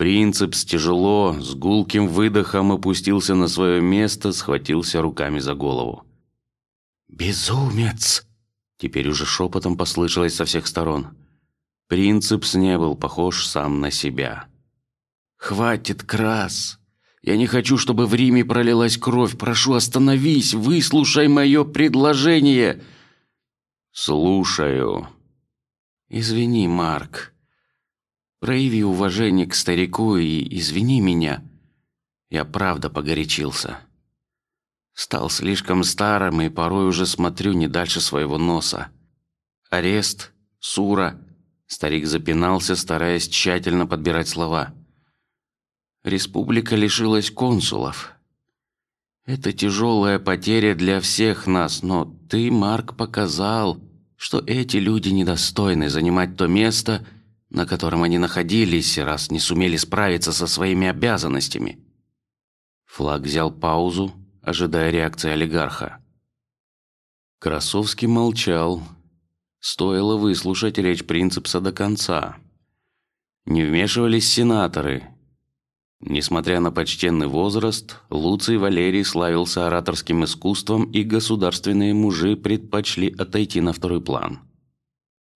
Принцип с тяжело, с гулким выдохом опустился на свое место, схватился руками за голову. Безумец! Теперь уже шепотом послышалось со всех сторон. Принципс не был похож сам на себя. Хватит, Крас. Я не хочу, чтобы в Риме пролилась кровь. Прошу, остановись, выслушай мое предложение. Слушаю. Извини, Марк. Прояви уважение к старику и извини меня. Я правда погорячился. Стал слишком старым и порой уже смотрю не дальше своего носа. Арест, сура. Старик запинался, стараясь тщательно подбирать слова. Республика лишилась консулов. Это тяжелая потеря для всех нас, но ты, Марк, показал, что эти люди недостойны занимать то место, на котором они находились, раз не сумели справиться со своими обязанностями. Флаг взял паузу, ожидая реакции олигарха. Красовский молчал. Стоило выслушать речь принципса до конца. Не вмешивались сенаторы, Несмотря на почтенный возраст, Луций Валерий славился ораторским искусством, и государственные мужи предпочли отойти на второй план.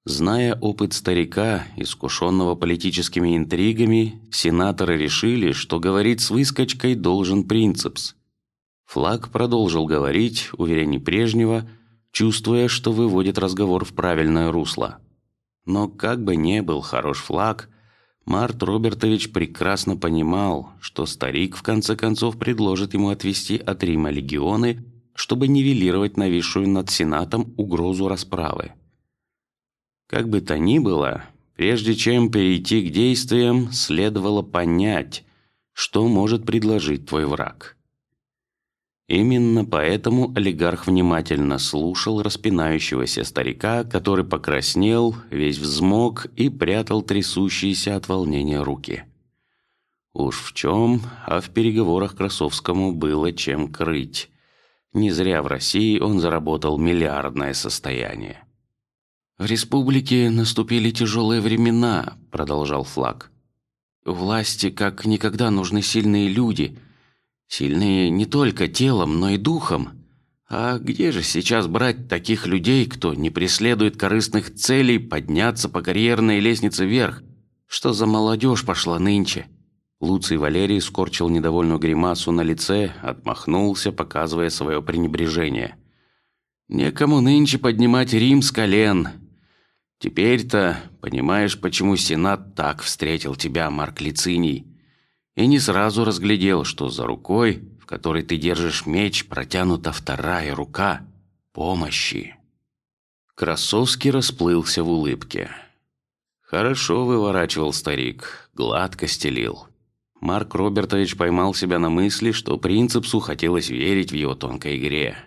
Зная опыт старика, искушенного политическими интригами, сенаторы решили, что говорить с выскочкой должен принципс. Флаг продолжил говорить, увереннее прежнего, чувствуя, что выводит разговор в правильное русло. Но как бы не был хорош флаг, Март Робертович прекрасно понимал, что старик в конце концов предложит ему отвести от Рима легионы, чтобы нивелировать нависшую над сенатом угрозу расправы. Как бы то ни было, прежде чем перейти к действиям, следовало понять, что может предложить твой враг. Именно поэтому олигарх внимательно слушал распинающегося старика, который покраснел, весь взмок и прятал трясущиеся от волнения руки. Уж в чем, а в переговорах Красовскому было чем крыть. Не зря в России он заработал миллиардное состояние. В республике наступили тяжелые времена, продолжал Флаг. Власти как никогда нужны сильные люди, сильные не только телом, но и духом. А где же сейчас брать таких людей, кто не преследует корыстных целей, подняться по карьерной лестнице вверх? Что за молодежь пошла нынче? Луций Валерий скорчил недовольную гримасу на лице, отмахнулся, показывая свое пренебрежение. Некому нынче поднимать Рим с колен. Теперь-то понимаешь, почему Сенат так встретил тебя, Марк Лициний, и не сразу разглядел, что за рукой, в которой ты держишь меч, протянута вторая рука помощи. Красовский расплылся в улыбке. Хорошо выворачивал старик, гладко стелил. Марк Робертович поймал себя на мысли, что принципсу хотелось верить в его тонкой игре.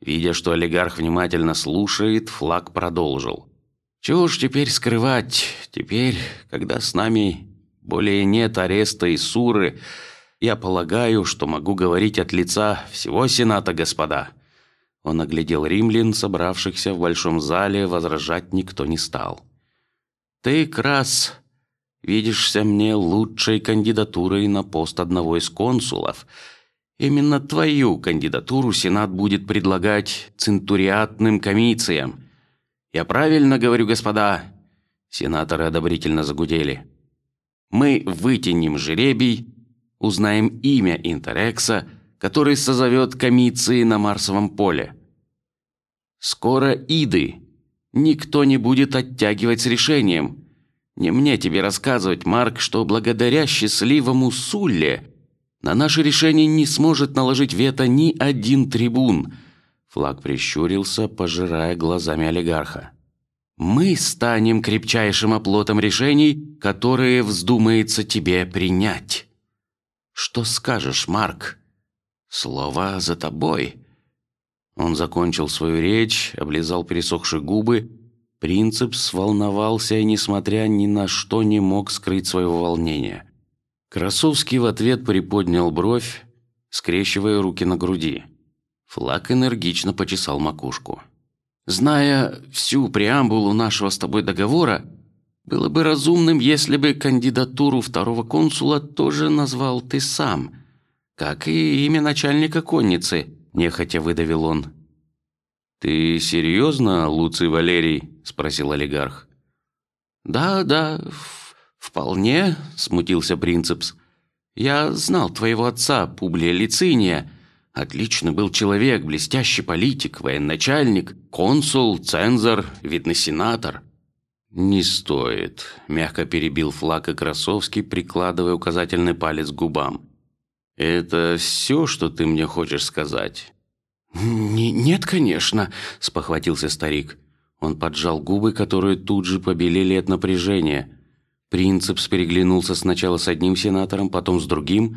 Видя, что олигарх внимательно слушает, флаг продолжил. Чего уж теперь скрывать? Теперь, когда с нами более нет ареста и суры, я полагаю, что могу говорить от лица всего сената, господа. Он оглядел римлян, собравшихся в большом зале, возражать никто не стал. Ты, Крас, видишься мне лучшей кандидатурой на пост одного из консулов. Именно твою кандидатуру сенат будет предлагать центуриатным комициям. Я правильно говорю, господа? Сенаторы одобрительно загудели. Мы вытянем жеребий, узнаем имя Интерекса, который созовет комиции на Марсовом поле. Скоро Иды. Никто не будет оттягивать с решением. Не мне тебе рассказывать, Марк, что благодаря счастливому Сулле на наше решение не сможет наложить вето ни один трибун Флаг прищурился, пожирая глазами олигарха. Мы станем крепчайшим оплотом решений, которые вздумается тебе принять. Что скажешь, Марк? Слово за тобой. Он закончил свою речь, облизал пересохшие губы. Принцепс волновался и, несмотря ни на что, не мог скрыть своего волнения. Красовский в ответ приподнял бровь, скрещивая руки на груди. Флаг энергично почесал макушку. Зная всю преамбулу нашего с тобой договора, было бы разумным, если бы кандидатуру второго консула тоже назвал ты сам, как и имя начальника конницы. Нехотя выдавил он. Ты серьезно, Луций Валерий? – спросил олигарх. Да, да, вполне, смутился принцепс. Я знал твоего отца Публия Лициния Отлично был человек, блестящий политик, военачальник, консул, цензор, видный сенатор. Не стоит, мягко перебил Флаг и Красовский, прикладывая указательный палец к губам. Это все, что ты мне хочешь сказать? Не, нет, конечно, спохватился старик. Он поджал губы, которые тут же побелели от напряжения. Принцепс переглянулся сначала с одним сенатором, потом с другим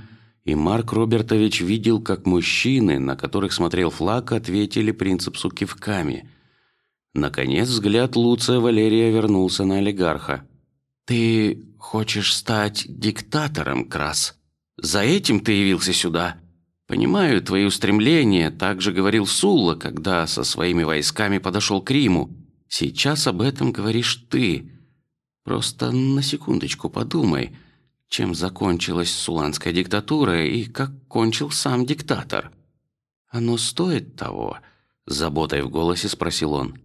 и Марк Робертович видел, как мужчины, на которых смотрел флаг, ответили принципсу кивками. Наконец взгляд Луция Валерия вернулся на олигарха. Ты хочешь стать диктатором, Крас? За этим ты явился сюда? Понимаю твои устремления. Так же говорил Сулла, когда со своими войсками подошел к Риму. Сейчас об этом говоришь ты. Просто на секундочку подумай чем закончилась суланская диктатура и как кончил сам диктатор. Оно стоит того? Заботой в голосе спросил он.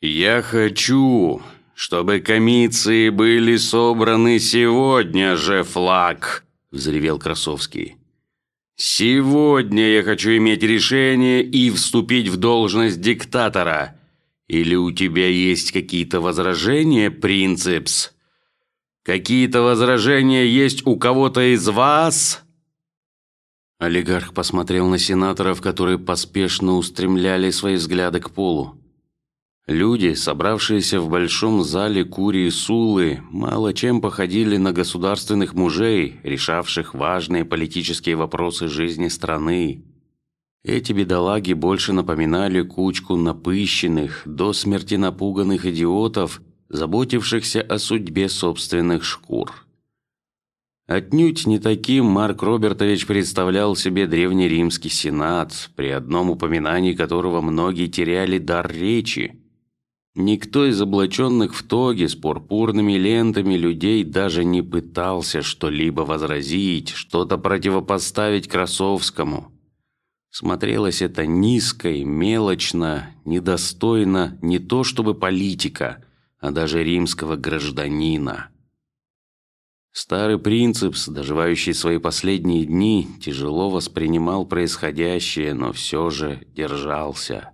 «Я хочу, чтобы комиции были собраны сегодня же, флаг!» – взревел Красовский. «Сегодня я хочу иметь решение и вступить в должность диктатора. Или у тебя есть какие-то возражения, принципс? Какие-то возражения есть у кого-то из вас?» Олигарх посмотрел на сенаторов, которые поспешно устремляли свои взгляды к полу. Люди, собравшиеся в большом зале Курии Сулы, мало чем походили на государственных мужей, решавших важные политические вопросы жизни страны. Эти бедолаги больше напоминали кучку напыщенных, до смерти напуганных идиотов, заботившихся о судьбе собственных шкур. Отнюдь не таким Марк Робертович представлял себе древнеримский сенат, при одном упоминании которого многие теряли дар речи. Никто из облаченных в тоге с пурпурными лентами людей даже не пытался что-либо возразить, что-то противопоставить Красовскому. Смотрелось это низко и мелочно, недостойно не то чтобы политика, а даже римского гражданина. Старый принципс, доживающий свои последние дни, тяжело воспринимал происходящее, но все же держался.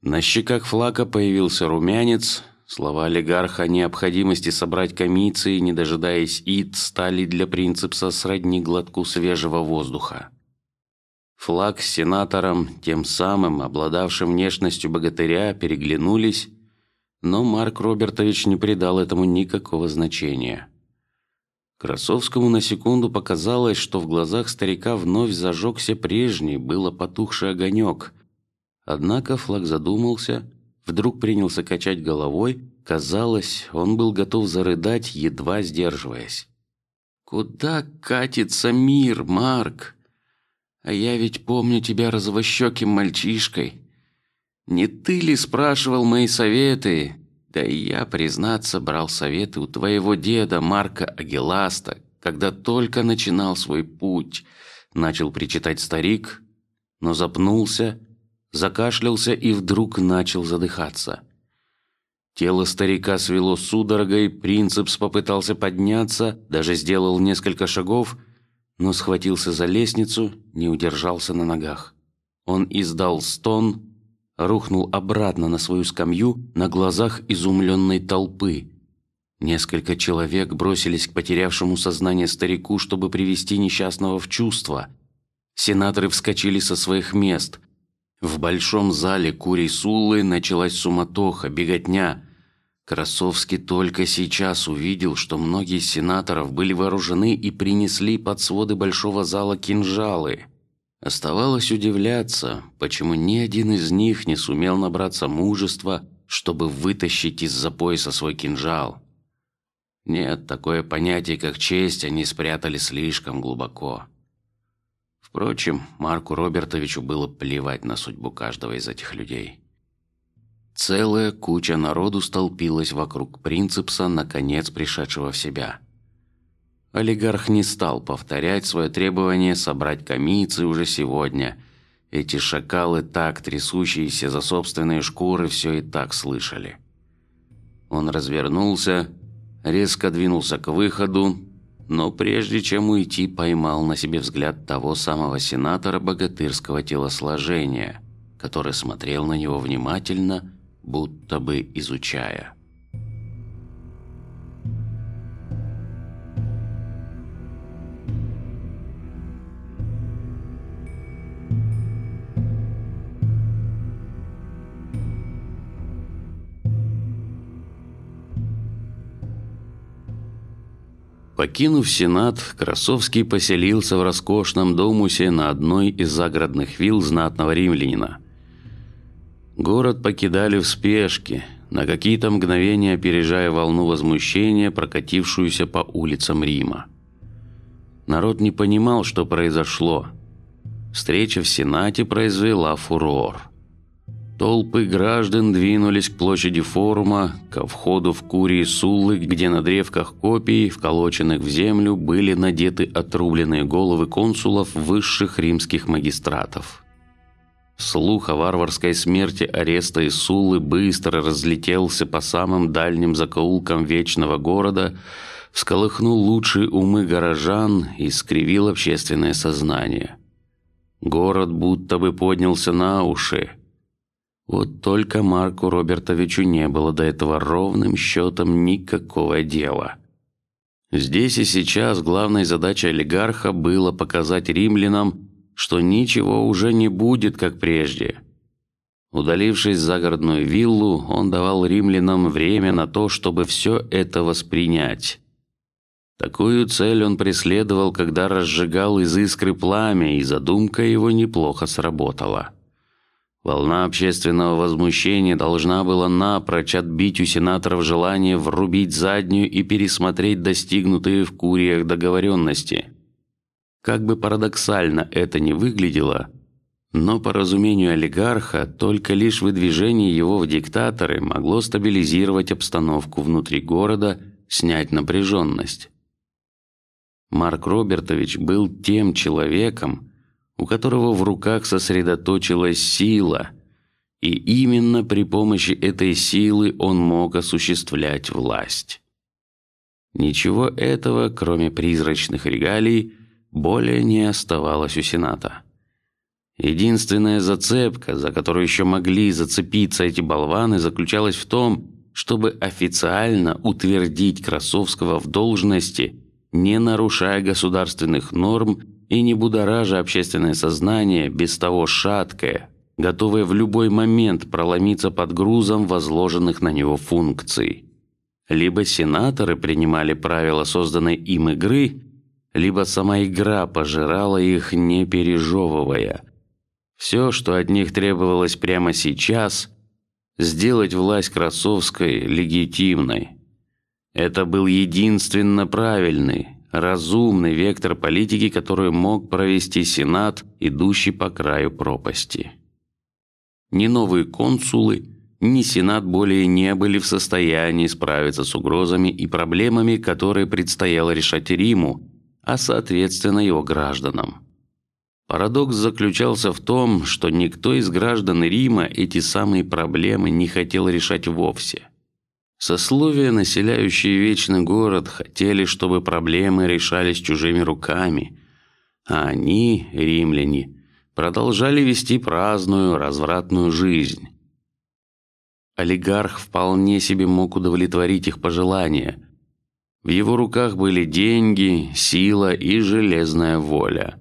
На щеках Флака появился румянец. Слова олигарха о необходимости собрать комиции, не дожидаясь ид, стали для принципса сродни глотку свежего воздуха. Флаг с сенатором, тем самым обладавшим внешностью богатыря, переглянулись, но Марк Робертович не придал этому никакого значения. Красовскому на секунду показалось, что в глазах старика вновь зажегся прежний, было потухший огонек, Однако Флаг задумался, вдруг принялся качать головой. Казалось, он был готов зарыдать, едва сдерживаясь. Куда катится мир, Марк? А я ведь помню тебя развощеким мальчишкой. Не ты ли спрашивал мои советы? Да и я, признаться, брал советы у твоего деда Марка Агиласта, когда только начинал свой путь. Начал причитать старик, но запнулся закашлялся и вдруг начал задыхаться. Тело старика свело судорогой, принципс попытался подняться, даже сделал несколько шагов, но схватился за лестницу, не удержался на ногах. Он издал стон, рухнул обратно на свою скамью на глазах изумленной толпы. Несколько человек бросились к потерявшему сознание старику, чтобы привести несчастного в чувство. Сенаторы вскочили со своих мест. В большом зале Курей Суллы началась суматоха, беготня. Красовский только сейчас увидел, что многие сенаторов были вооружены и принесли под своды большого зала кинжалы. Оставалось удивляться, почему ни один из них не сумел набраться мужества, чтобы вытащить из-за пояса свой кинжал. Нет, такое понятие, как честь, они спрятали слишком глубоко. Впрочем, Марку Робертовичу было плевать на судьбу каждого из этих людей. Целая куча народу столпилась вокруг принципса, наконец пришедшего в себя. Олигарх не стал повторять свое требование собрать комицы уже сегодня. Эти шакалы, так трясущиеся за собственные шкуры, все и так слышали. Он развернулся, резко двинулся к выходу, но прежде чем уйти, поймал на себе взгляд того самого сенатора богатырского телосложения, который смотрел на него внимательно, будто бы изучая. Покинув Сенат, Красовский поселился в роскошном домусе на одной из загородных вилл знатного римлянина. Город покидали в спешке, на какие-то мгновения опережая волну возмущения, прокатившуюся по улицам Рима. Народ не понимал, что произошло. Встреча в Сенате произвела фурор. Толпы граждан двинулись к площади форума, ко входу в Курии Суллы, где на древках копий, вколоченных в землю, были надеты отрубленные головы консулов высших римских магистратов. Слух о варварской смерти ареста и Сулы быстро разлетелся по самым дальним закоулкам вечного города, всколыхнул лучшие умы горожан и скривил общественное сознание. Город будто бы поднялся на уши. Вот только Марку Робертовичу не было до этого ровным счетом никакого дела. Здесь и сейчас главной задачей олигарха было показать римлянам, что ничего уже не будет как прежде. Удалившись в загородную виллу, он давал римлянам время на то, чтобы все это воспринять. Такую цель он преследовал, когда разжигал из искры пламя, и задумка его неплохо сработала. Волна общественного возмущения должна была напрочь отбить у сенаторов желание врубить заднюю и пересмотреть достигнутые в куриях договоренности. Как бы парадоксально это ни выглядело, но по разумению олигарха только лишь выдвижение его в диктаторы могло стабилизировать обстановку внутри города, снять напряженность. Марк Робертович был тем человеком, у которого в руках сосредоточилась сила, и именно при помощи этой силы он мог осуществлять власть. Ничего этого, кроме призрачных регалий, более не оставалось у сената. Единственная зацепка, за которую еще могли зацепиться эти болваны, заключалась в том, чтобы официально утвердить Красовского в должности, не нарушая государственных норм и не будоража общественное сознание, без того шаткое, готовое в любой момент проломиться под грузом возложенных на него функций. Либо сенаторы принимали правила созданной им игры, либо сама игра пожирала их, не пережевывая. Все, что от них требовалось прямо сейчас, сделать власть Красовской легитимной. Это был единственно правильный, разумный вектор политики, который мог провести Сенат, идущий по краю пропасти. Ни новые консулы, ни Сенат более не были в состоянии справиться с угрозами и проблемами, которые предстояло решать Риму, а соответственно его гражданам. Парадокс заключался в том, что никто из граждан Рима эти самые проблемы не хотел решать вовсе. Сословия, населяющие вечный город, хотели, чтобы проблемы решались чужими руками, а они, римляне, продолжали вести праздную, развратную жизнь. Олигарх вполне себе мог удовлетворить их пожелания. В его руках были деньги, сила и железная воля.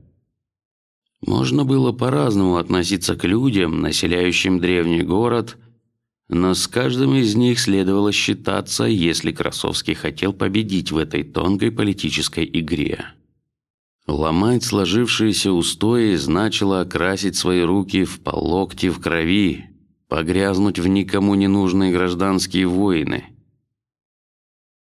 Можно было по-разному относиться к людям, населяющим древний город но с каждым из них следовало считаться, если Красовский хотел победить в этой тонкой политической игре. Ломать сложившиеся устои значило окрасить свои руки в полокти в крови, погрязнуть в никому не нужные гражданские войны.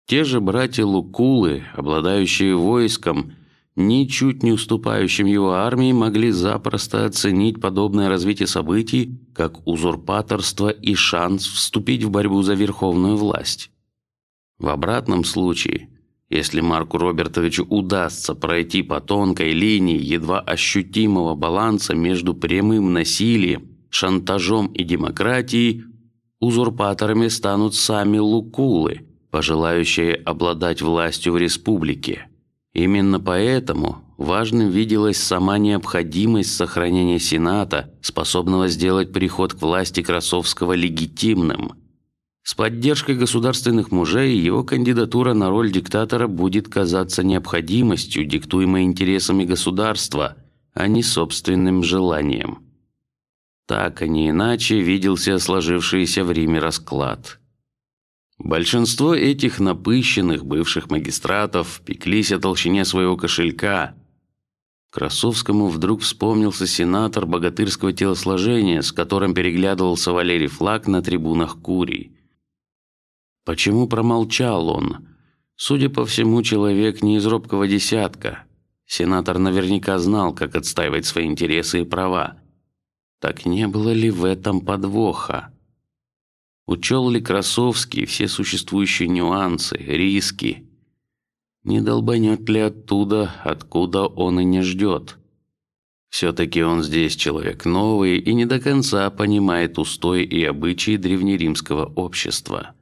Те же братья Лукулы, обладающие войском, ничуть не уступающим его армии, могли запросто оценить подобное развитие событий как узурпаторство и шанс вступить в борьбу за верховную власть. В обратном случае, если Марку Робертовичу удастся пройти по тонкой линии едва ощутимого баланса между прямым насилием, шантажом и демократией, узурпаторами станут сами лукулы, пожелающие обладать властью в республике. Именно поэтому важным виделась сама необходимость сохранения Сената, способного сделать приход к власти Красовского легитимным. С поддержкой государственных мужей его кандидатура на роль диктатора будет казаться необходимостью, диктуемой интересами государства, а не собственным желанием. Так, а не иначе, виделся сложившийся в Риме расклад. Большинство этих напыщенных бывших магистратов пеклись о толщине своего кошелька. Красовскому вдруг вспомнился сенатор богатырского телосложения, с которым переглядывался Валерий Флаг на трибунах Курий. Почему промолчал он? Судя по всему, человек не из робкого десятка. Сенатор наверняка знал, как отстаивать свои интересы и права. Так не было ли в этом подвоха? Учел ли Красовский все существующие нюансы, риски? Не долбанет ли оттуда, откуда он и не ждет? Все-таки он здесь человек новый и не до конца понимает устои и обычаи древнеримского общества.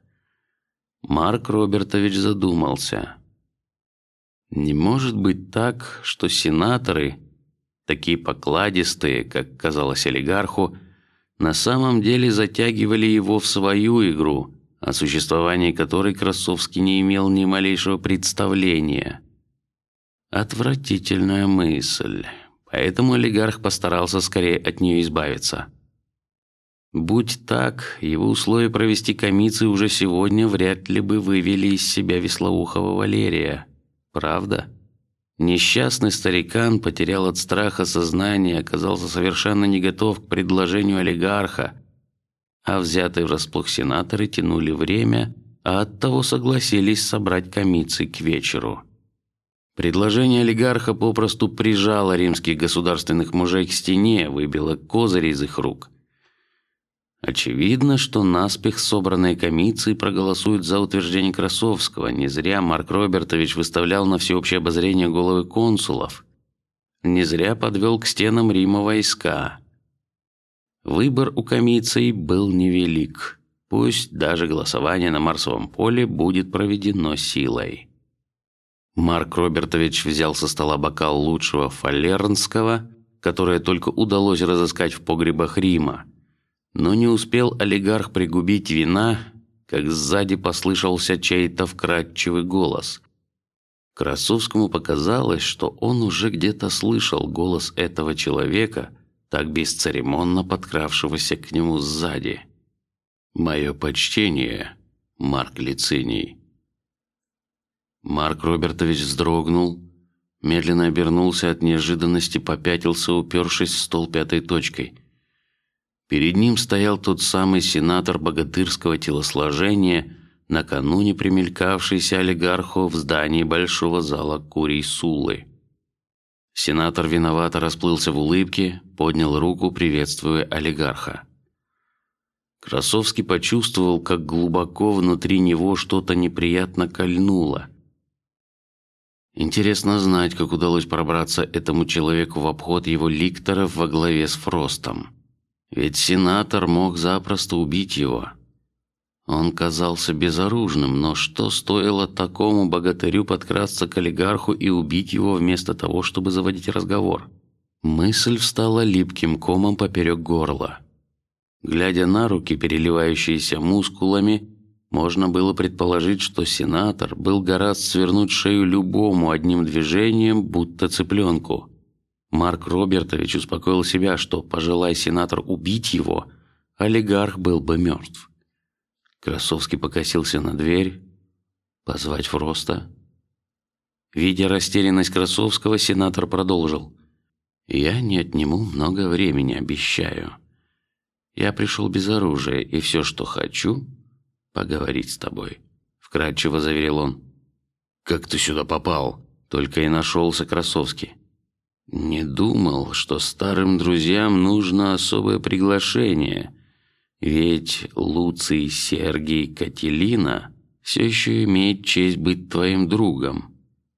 Марк Робертович задумался. Не может быть так, что сенаторы, такие покладистые, как казалось олигарху, на самом деле затягивали его в свою игру, о существовании которой Красовский не имел ни малейшего представления. Отвратительная мысль. Поэтому олигарх постарался скорее от нее избавиться. Будь так, его условия провести комиции уже сегодня вряд ли бы вывели из себя Веслоухого Валерия. Правда? Несчастный старикан потерял от страха сознание, оказался совершенно не готов к предложению олигарха, а взятые врасплох сенаторы тянули время, а от того согласились собрать комиции к вечеру. Предложение олигарха попросту прижало римских государственных мужей к стене, выбило козыри из их рук. Очевидно, что наспех собранные комиссии проголосуют за утверждение Красовского. Не зря Марк Робертович выставлял на всеобщее обозрение головы консулов. Не зря подвел к стенам Рима войска. Выбор у комиссий был невелик. Пусть даже голосование на Марсовом поле будет проведено силой. Марк Робертович взял со стола бокал лучшего фалернского, которое только удалось разыскать в погребах Рима но не успел олигарх пригубить вина, как сзади послышался чей-то вкрадчивый голос. Красовскому показалось, что он уже где-то слышал голос этого человека, так бесцеремонно подкравшегося к нему сзади. Мое почтение, Марк Лициний. Марк Робертович вздрогнул, медленно обернулся от неожиданности, попятился, упершись в стол пятой точкой. Перед ним стоял тот самый сенатор богатырского телосложения, накануне примелькавшийся олигарху в здании большого зала Курий Сулы. Сенатор виновато расплылся в улыбке, поднял руку, приветствуя олигарха. Красовский почувствовал, как глубоко внутри него что-то неприятно кольнуло. Интересно знать, как удалось пробраться этому человеку в обход его ликторов во главе с Фростом. Ведь сенатор мог запросто убить его. Он казался безоружным, но что стоило такому богатырю подкрасться к олигарху и убить его вместо того, чтобы заводить разговор? Мысль встала липким комом поперек горла. Глядя на руки, переливающиеся мускулами, можно было предположить, что сенатор был гораздо свернуть шею любому одним движением, будто цыпленку. Марк Робертович успокоил себя, что пожелай сенатор убить его, олигарх был бы мертв. Красовский покосился на дверь, позвать Фроста. Видя растерянность Красовского, сенатор продолжил: "Я не отниму много времени, обещаю. Я пришел без оружия и все, что хочу, поговорить с тобой", вкратчиво заверил он. "Как ты сюда попал?" Только и нашелся Красовский. Не думал, что старым друзьям нужно особое приглашение, ведь Луций Сергий Кателина все еще имеет честь быть твоим другом,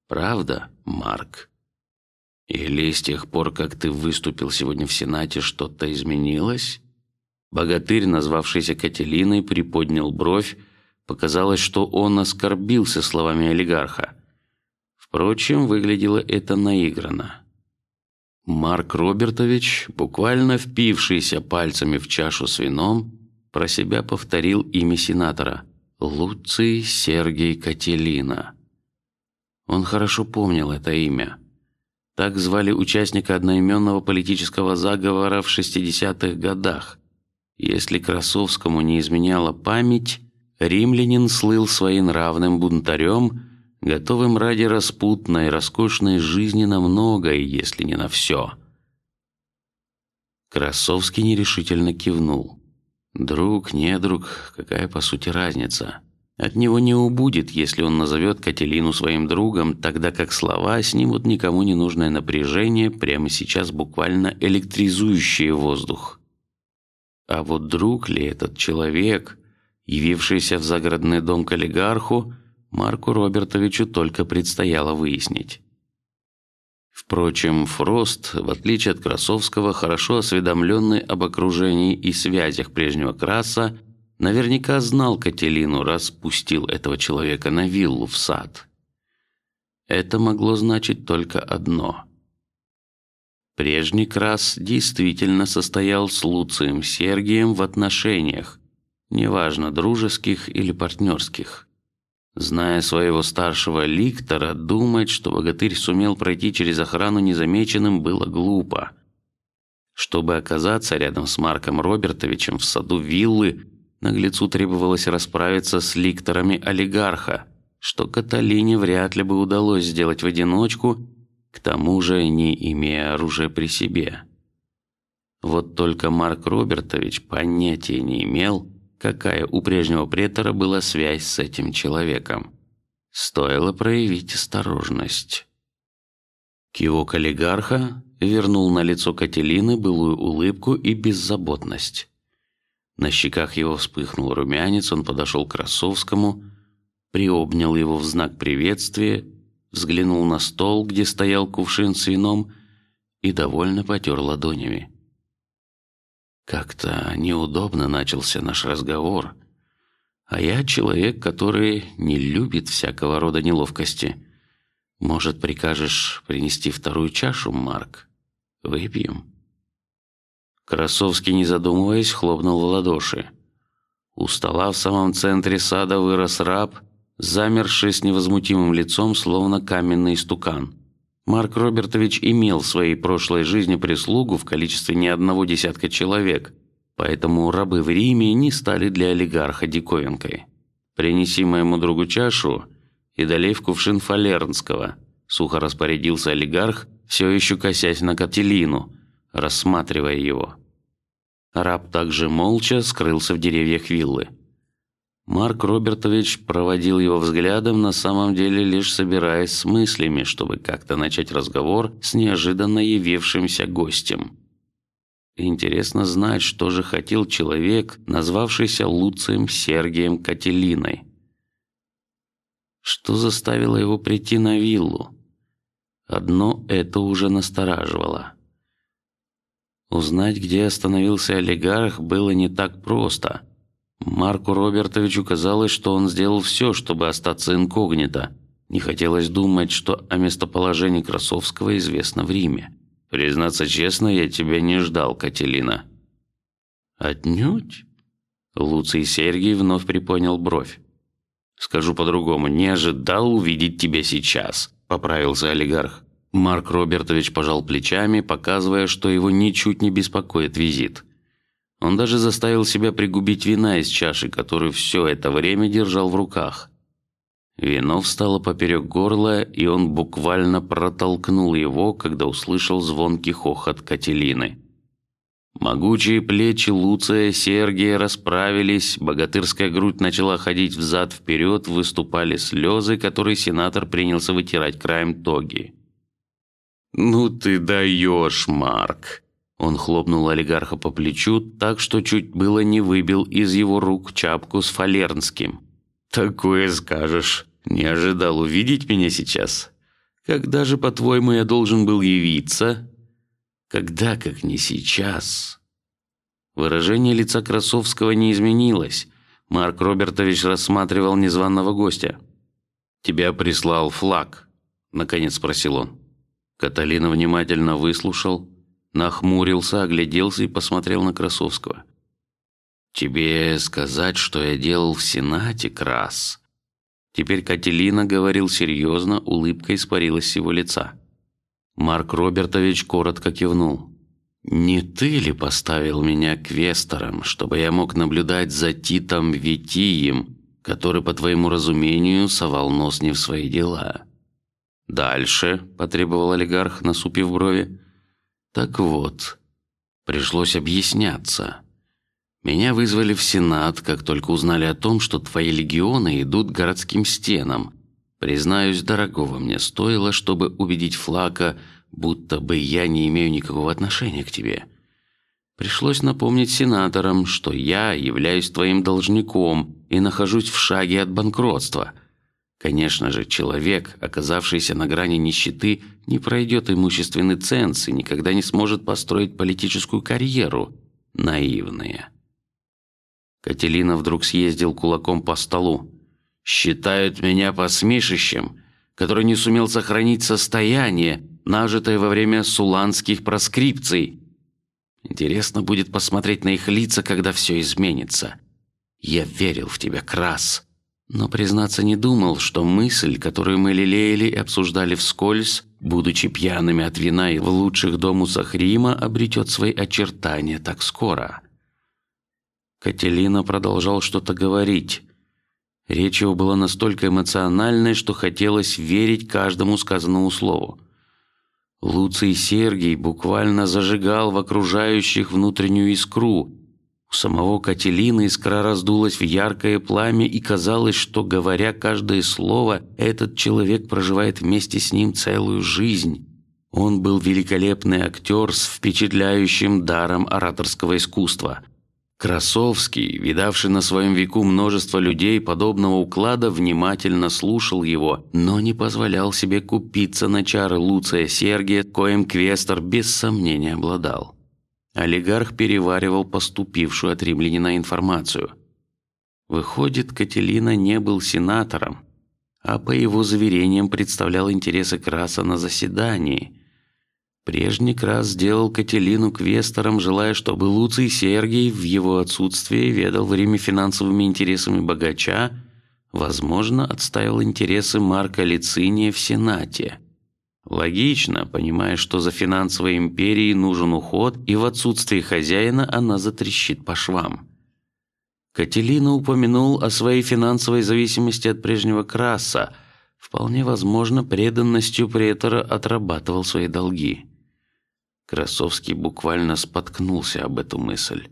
правда, Марк? Или с тех пор, как ты выступил сегодня в Сенате, что-то изменилось? Богатырь, назвавшийся Кателиной, приподнял бровь. Показалось, что он оскорбился словами олигарха. Впрочем, выглядело это наигранно. Марк Робертович, буквально впившийся пальцами в чашу с вином, про себя повторил имя сенатора Луций Сергей Кателина. Он хорошо помнил это имя. Так звали участника одноименного политического заговора в 60-х годах. Если Красовскому не изменяла память, римлянин слыл своим равным бунтарем готовым ради распутной, роскошной жизни на многое, если не на все. Красовский нерешительно кивнул. Друг, не друг, какая по сути разница? От него не убудет, если он назовет Кателину своим другом, тогда как слова снимут никому не нужное напряжение, прямо сейчас буквально электризующее воздух. А вот друг ли этот человек, явившийся в загородный дом к олигарху, Марку Робертовичу только предстояло выяснить. Впрочем, Фрост, в отличие от Красовского, хорошо осведомленный об окружении и связях прежнего Краса, наверняка знал Кателину, раз пустил этого человека на виллу в сад. Это могло значить только одно: прежний Крас действительно состоял с Луцием Сергием в отношениях, неважно дружеских или партнерских. Зная своего старшего ликтора, думать, что богатырь сумел пройти через охрану незамеченным, было глупо. Чтобы оказаться рядом с Марком Робертовичем в саду виллы, наглецу требовалось расправиться с ликторами олигарха, что Каталине вряд ли бы удалось сделать в одиночку, к тому же не имея оружия при себе. Вот только Марк Робертович понятия не имел, какая у прежнего претора была связь с этим человеком. Стоило проявить осторожность. Кивок олигарха вернул на лицо Кателины былую улыбку и беззаботность. На щеках его вспыхнул румянец, он подошел к Красовскому, приобнял его в знак приветствия, взглянул на стол, где стоял кувшин с вином, и довольно потер ладонями. Как-то неудобно начался наш разговор, а я человек, который не любит всякого рода неловкости. Может, прикажешь принести вторую чашу, Марк? Выпьем. Красовский, не задумываясь, хлопнул в ладоши. У стола в самом центре сада вырос раб, замерший с невозмутимым лицом, словно каменный стукан. Марк Робертович имел в своей прошлой жизни прислугу в количестве не одного десятка человек, поэтому рабы в Риме не стали для олигарха диковинкой. Принеси моему другу чашу и долей в кувшин фалернского. Сухо распорядился олигарх, все еще косясь на Кателину, рассматривая его. Раб также молча скрылся в деревьях виллы. Марк Робертович проводил его взглядом, на самом деле лишь собираясь с мыслями, чтобы как-то начать разговор с неожиданно явившимся гостем. Интересно знать, что же хотел человек, назвавшийся Луцием Сергием Кателиной. Что заставило его прийти на виллу? Одно это уже настораживало. Узнать, где остановился олигарх, было не так просто. Марку Робертовичу казалось, что он сделал все, чтобы остаться инкогнито. Не хотелось думать, что о местоположении Красовского известно в Риме. Признаться честно, я тебя не ждал, Кателина. Отнюдь. Луций Сергий вновь приподнял бровь. Скажу по-другому, не ожидал увидеть тебя сейчас. Поправился олигарх. Марк Робертович пожал плечами, показывая, что его ничуть не беспокоит визит. Он даже заставил себя пригубить вина из чаши, которую все это время держал в руках. Вино встало поперек горла, и он буквально протолкнул его, когда услышал звонкий хохот Кателины. Могучие плечи Луция Сергия расправились, богатырская грудь начала ходить взад вперед, выступали слезы, которые сенатор принялся вытирать краем тоги. Ну ты даешь, Марк! Он хлопнул олигарха по плечу, так что чуть было не выбил из его рук чапку с фалернским. Такое скажешь? Не ожидал увидеть меня сейчас? Когда же, по-твоему, я должен был явиться? Когда, как не сейчас? Выражение лица Красовского не изменилось. Марк Робертович рассматривал незваного гостя. Тебя прислал флаг, наконец спросил он. Каталина внимательно выслушал, нахмурился, огляделся и посмотрел на Красовского. Тебе сказать, что я делал в Сенате, Крас? Теперь Кателина говорил серьезно, улыбка испарилась с его лица. Марк Робертович коротко кивнул. Не ты ли поставил меня квестором, чтобы я мог наблюдать за Титом Витием, который, по твоему разумению, совал нос не в свои дела? Дальше, потребовал олигарх, насупив брови. Так вот, пришлось объясняться. Меня вызвали в сенат, как только узнали о том, что твои легионы идут городским стенам. Признаюсь, дорогого мне стоило, чтобы убедить Флака, будто бы я не имею никакого отношения к тебе. Пришлось напомнить сенаторам, что я являюсь твоим должником и нахожусь в шаге от банкротства. Конечно же, человек, оказавшийся на грани нищеты, не пройдет имущественный ценз и никогда не сможет построить политическую карьеру. Наивные. Кателина вдруг съездил кулаком по столу. Считают меня посмешищем, который не сумел сохранить состояние, нажитое во время суланских проскрипций. Интересно будет посмотреть на их лица, когда все изменится. Я верил в тебя, Крас, но признаться не думал, что мысль, которую мы лелеяли и обсуждали вскользь, будучи пьяными от вина и в лучших домусах Рима, обретет свои очертания так скоро. Кателина продолжал что-то говорить. Речь его была настолько эмоциональной, что хотелось верить каждому сказанному слову. Луций Сергий буквально зажигал в окружающих внутреннюю искру. У самого Кателина искра раздулась в яркое пламя, и казалось, что говоря каждое слово, этот человек проживает вместе с ним целую жизнь. Он был великолепный актер с впечатляющим даром ораторского искусства. Красовский, видавший на своем веку множество людей подобного уклада, внимательно слушал его, но не позволял себе купиться на чары Луция Сергия, коим Квестер без сомнения обладал. Олигарх переваривал поступившую от римлянина информацию. Выходит, Кателина не был сенатором, а по его заверениям представлял интересы Краса на заседании. Прежний Крас сделал Кателину квестором, желая, чтобы Луций Сергий в его отсутствие ведал в Риме финансовыми интересами богача, возможно, отставил интересы Марка Лициния в сенате. Логично, понимая, что за финансовой империей нужен уход, и в отсутствие хозяина она затрещит по швам. Кателина упомянул о своей финансовой зависимости от прежнего Краса. Вполне возможно, преданностью претора отрабатывал свои долги. Красовский буквально споткнулся об эту мысль.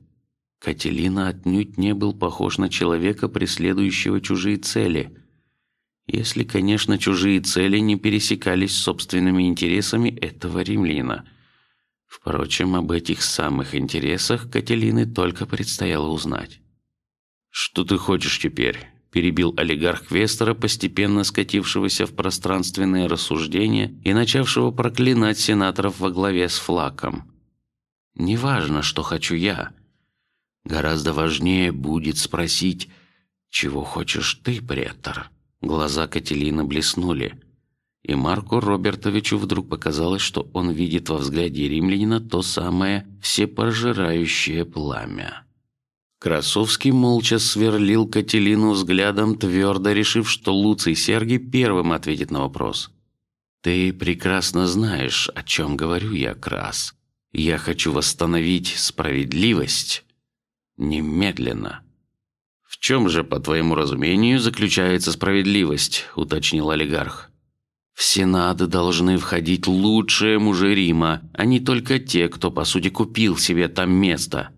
Кателина отнюдь не был похож на человека, преследующего чужие цели. Если, конечно, чужие цели не пересекались с собственными интересами этого римлянина. Впрочем, об этих самых интересах Кателины только предстояло узнать. Что ты хочешь теперь? перебил олигарх Вестера, постепенно скатившегося в пространственные рассуждения и начавшего проклинать сенаторов во главе с флаком. Не важно, что хочу я. Гораздо важнее будет спросить, чего хочешь ты, претор. Глаза Кателины блеснули, и Марку Робертовичу вдруг показалось, что он видит во взгляде римлянина то самое всепожирающее пламя. Красовский молча сверлил Кателину взглядом, твердо решив, что Луций Сергий первым ответит на вопрос. Ты прекрасно знаешь, о чем говорю я, Крас. Я хочу восстановить справедливость немедленно. Чем же, по твоему разумению, заключается справедливость? уточнил олигарх. В Сенат должны входить лучшие мужи Рима, а не только те, кто по сути купил себе там место.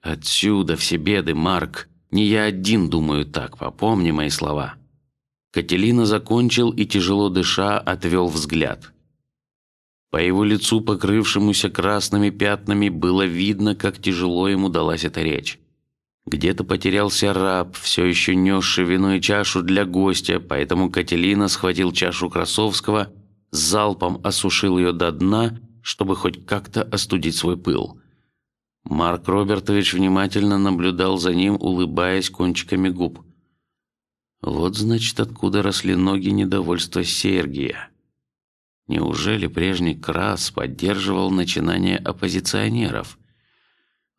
Отсюда все беды, Марк. Не я один думаю так. Попомни мои слова. Кателина закончил и тяжело дыша отвел взгляд. По его лицу, покрывшемуся красными пятнами, было видно, как тяжело ему далась эта речь. Где-то потерялся раб, все еще несший вино и чашу для гостя, поэтому Кателина схватил чашу Красовского, залпом осушил ее до дна, чтобы хоть как-то остудить свой пыл. Марк Робертович внимательно наблюдал за ним, улыбаясь кончиками губ. Вот значит, откуда росли ноги недовольства Сергия. Неужели прежний Крас поддерживал начинания оппозиционеров?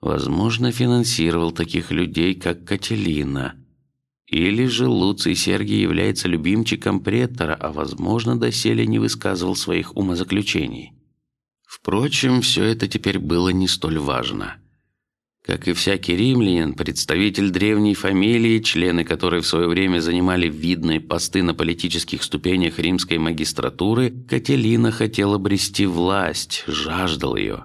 Возможно, финансировал таких людей, как Кателина. Или же Луций Сергий является любимчиком претора, а возможно, доселе не высказывал своих умозаключений. Впрочем, все это теперь было не столь важно. Как и всякий римлянин, представитель древней фамилии, члены которой в свое время занимали видные посты на политических ступенях римской магистратуры, Кателина хотел обрести власть, жаждал ее.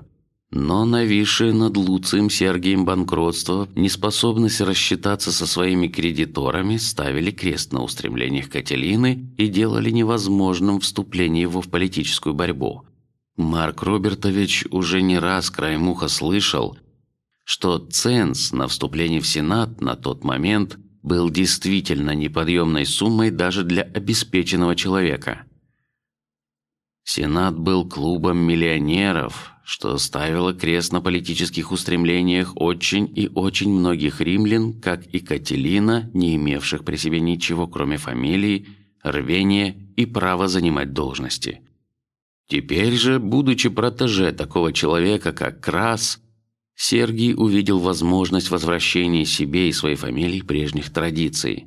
Но нависшее над Луцием Сергием банкротство, неспособность рассчитаться со своими кредиторами, ставили крест на устремлениях Кателины и делали невозможным вступление его в политическую борьбу. Марк Робертович уже не раз краем уха слышал, что ценз на вступление в Сенат на тот момент был действительно неподъемной суммой даже для обеспеченного человека. Сенат был клубом миллионеров, что ставило крест на политических устремлениях очень и очень многих римлян, как и Кателина, не имевших при себе ничего, кроме фамилии, рвения и права занимать должности. Теперь же, будучи протеже такого человека, как Крас, Сергий увидел возможность возвращения себе и своей фамилии прежних традиций.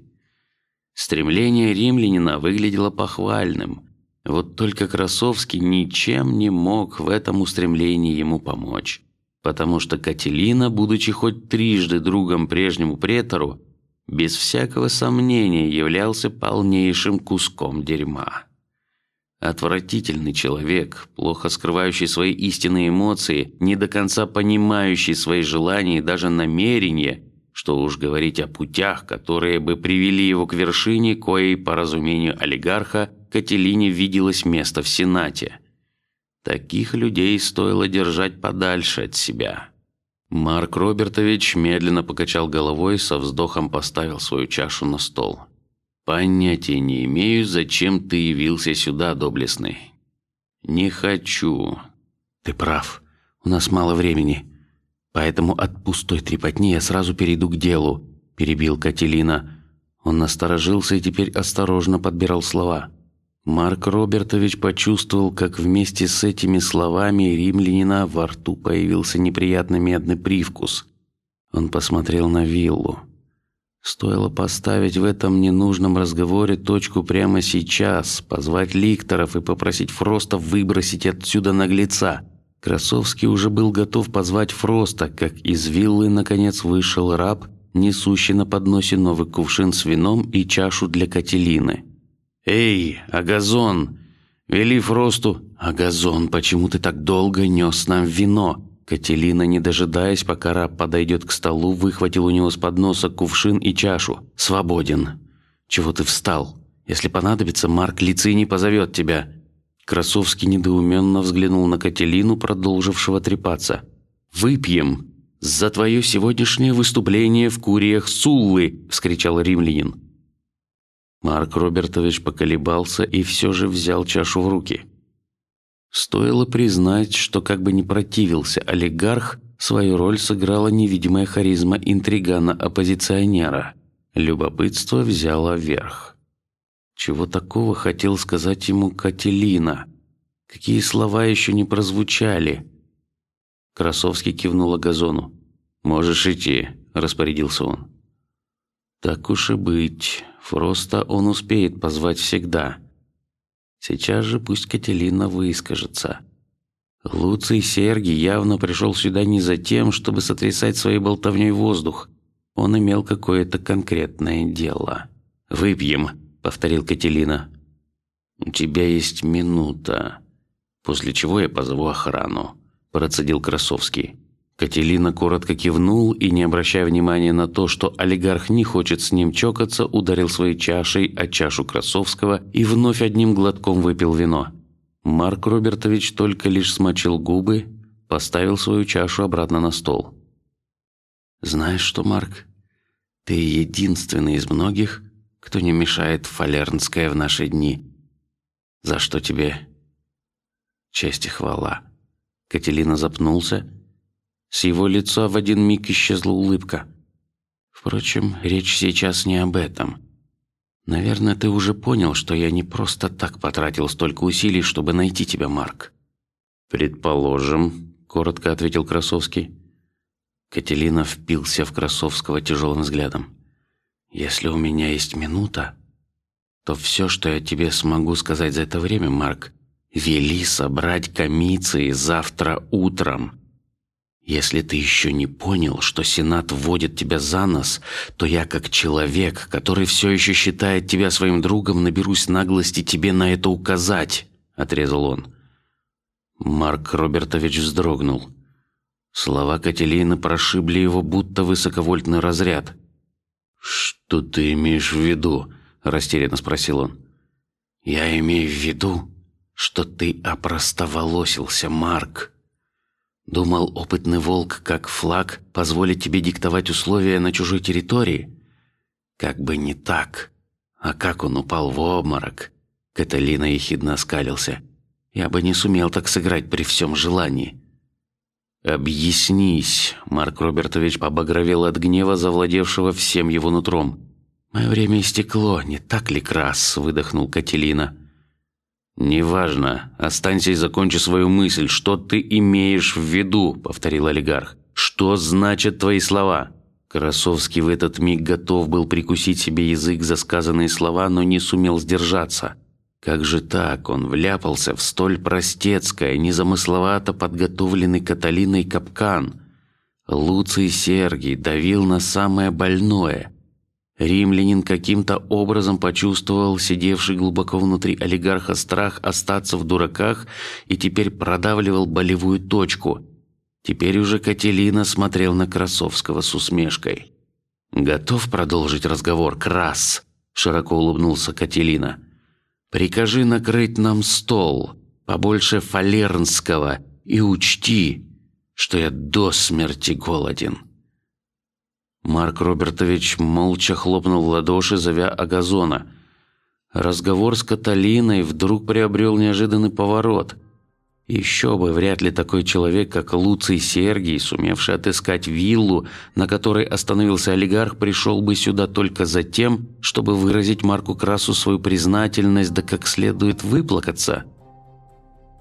Стремление римлянина выглядело похвальным, вот только Красовский ничем не мог в этом устремлении ему помочь, потому что Кателина, будучи хоть трижды другом прежнему претору, без всякого сомнения являлся полнейшим куском дерьма. Отвратительный человек, плохо скрывающий свои истинные эмоции, не до конца понимающий свои желания и даже намерения, что уж говорить о путях, которые бы привели его к вершине, коей по разумению олигарха Кателине виделось место в Сенате. Таких людей стоило держать подальше от себя. Марк Робертович медленно покачал головой, со вздохом поставил свою чашу на стол. Понятия не имею, зачем ты явился сюда, доблестный. Не хочу. Ты прав. У нас мало времени, поэтому от пустой трепотни я сразу перейду к делу. Перебил Кателина. Он насторожился и теперь осторожно подбирал слова. Марк Робертович почувствовал, как вместе с этими словами римлянина во рту появился неприятный медный привкус. Он посмотрел на виллу. Стоило поставить в этом ненужном разговоре точку прямо сейчас, позвать ликторов и попросить Фроста выбросить отсюда наглеца. Красовский уже был готов позвать Фроста, как из виллы наконец вышел раб, несущий на подносе новый кувшин с вином и чашу для Кателины. Эй, Агазон, вели Фросту. Агазон, почему ты так долго нес нам вино? Кателина, не дожидаясь, пока раб подойдет к столу, выхватил у него с подноса кувшин и чашу. Свободен. Чего ты встал? Если понадобится, Марк Лициний позовет тебя. Красовский недоуменно взглянул на Кателину, продолжившего трепаться. Выпьем за твое сегодняшнее выступление в куриях Суллы, вскричал римлянин. Марк Робертович поколебался и все же взял чашу в руки. Стоило признать, что как бы не противился олигарх, свою роль сыграла невидимая харизма интригана-оппозиционера. Любопытство взяло верх. Чего такого хотел сказать ему Кателина? Какие слова еще не прозвучали? Красовский кивнул Газону. Можешь идти, распорядился он. Так уж и быть. Фроста он успеет позвать всегда. Сейчас же пусть Кателина выскажется. Луций Сергий явно пришел сюда не за тем, чтобы сотрясать своей болтовней воздух. Он имел какое-то конкретное дело. Выпьем, повторил Кателина. У тебя есть минута, после чего я позову охрану, процедил Красовский. Кателина коротко кивнул и, не обращая внимания на то, что олигарх не хочет с ним чокаться, ударил своей чашей о чашу Красовского и вновь одним глотком выпил вино. Марк Робертович только лишь смочил губы, поставил свою чашу обратно на стол. Знаешь что, Марк, ты единственный из многих, кто не мешает фалернское в наши дни. За что тебе честь и хвала. Кателина запнулся с его лица в один миг исчезла улыбка. Впрочем, речь сейчас не об этом. Наверное, ты уже понял, что я не просто так потратил столько усилий, чтобы найти тебя, Марк. Предположим, коротко ответил Красовский. Кателина впился в Красовского тяжелым взглядом. Если у меня есть минута, то все, что я тебе смогу сказать за это время, Марк, вели собрать комиции завтра утром. Если ты еще не понял, что Сенат вводит тебя за нос, то я, как человек, который все еще считает тебя своим другом, наберусь наглости тебе на это указать, отрезал он. Марк Робертович вздрогнул. Слова Кателины прошибли его, будто высоковольтный разряд. Что ты имеешь в виду? растерянно спросил он. Я имею в виду, что ты опростоволосился, Марк. Думал, опытный волк, как флаг, позволит тебе диктовать условия на чужой территории. Как бы не так. А как он упал в обморок? Каталина ехидно оскалился. Я бы не сумел так сыграть при всем желании. Объяснись, Марк Робертович побагровел от гнева, завладевшего всем его нутром. Мое время истекло, не так ли, Крас? выдохнул Кателина. Неважно, останься и закончи свою мысль. Что ты имеешь в виду? повторил олигарх. Что значат твои слова? Красовский в этот миг готов был прикусить себе язык за сказанные слова, но не сумел сдержаться. Как же так? Он вляпался в столь простецкое, незамысловато подготовленный Каталиной капкан. Луций Сергий давил на самое больное. Римлянин каким-то образом почувствовал сидевший глубоко внутри олигарха страх остаться в дураках и теперь продавливал болевую точку. Теперь уже Кателина смотрел на Красовского с усмешкой. Готов продолжить разговор, Крас? Широко улыбнулся Кателина. Прикажи накрыть нам стол, побольше фалернского, и учти, что я до смерти голоден. Марк Робертович молча хлопнул в ладоши, зовя Агазона. Разговор с Каталиной вдруг приобрел неожиданный поворот. Еще бы, вряд ли такой человек, как Луций Сергий, сумевший отыскать виллу, на которой остановился олигарх, пришел бы сюда только за тем, чтобы выразить Марку Красу свою признательность, да как следует выплакаться.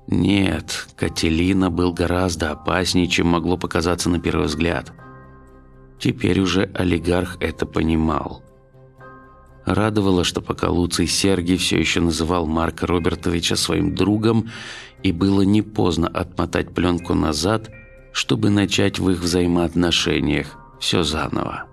Нет, Кателина был гораздо опаснее, чем могло показаться на первый взгляд. Теперь уже олигарх это понимал. Радовало, что пока Луций Сергий все еще называл Марка Робертовича своим другом, и было не поздно отмотать пленку назад, чтобы начать в их взаимоотношениях все заново.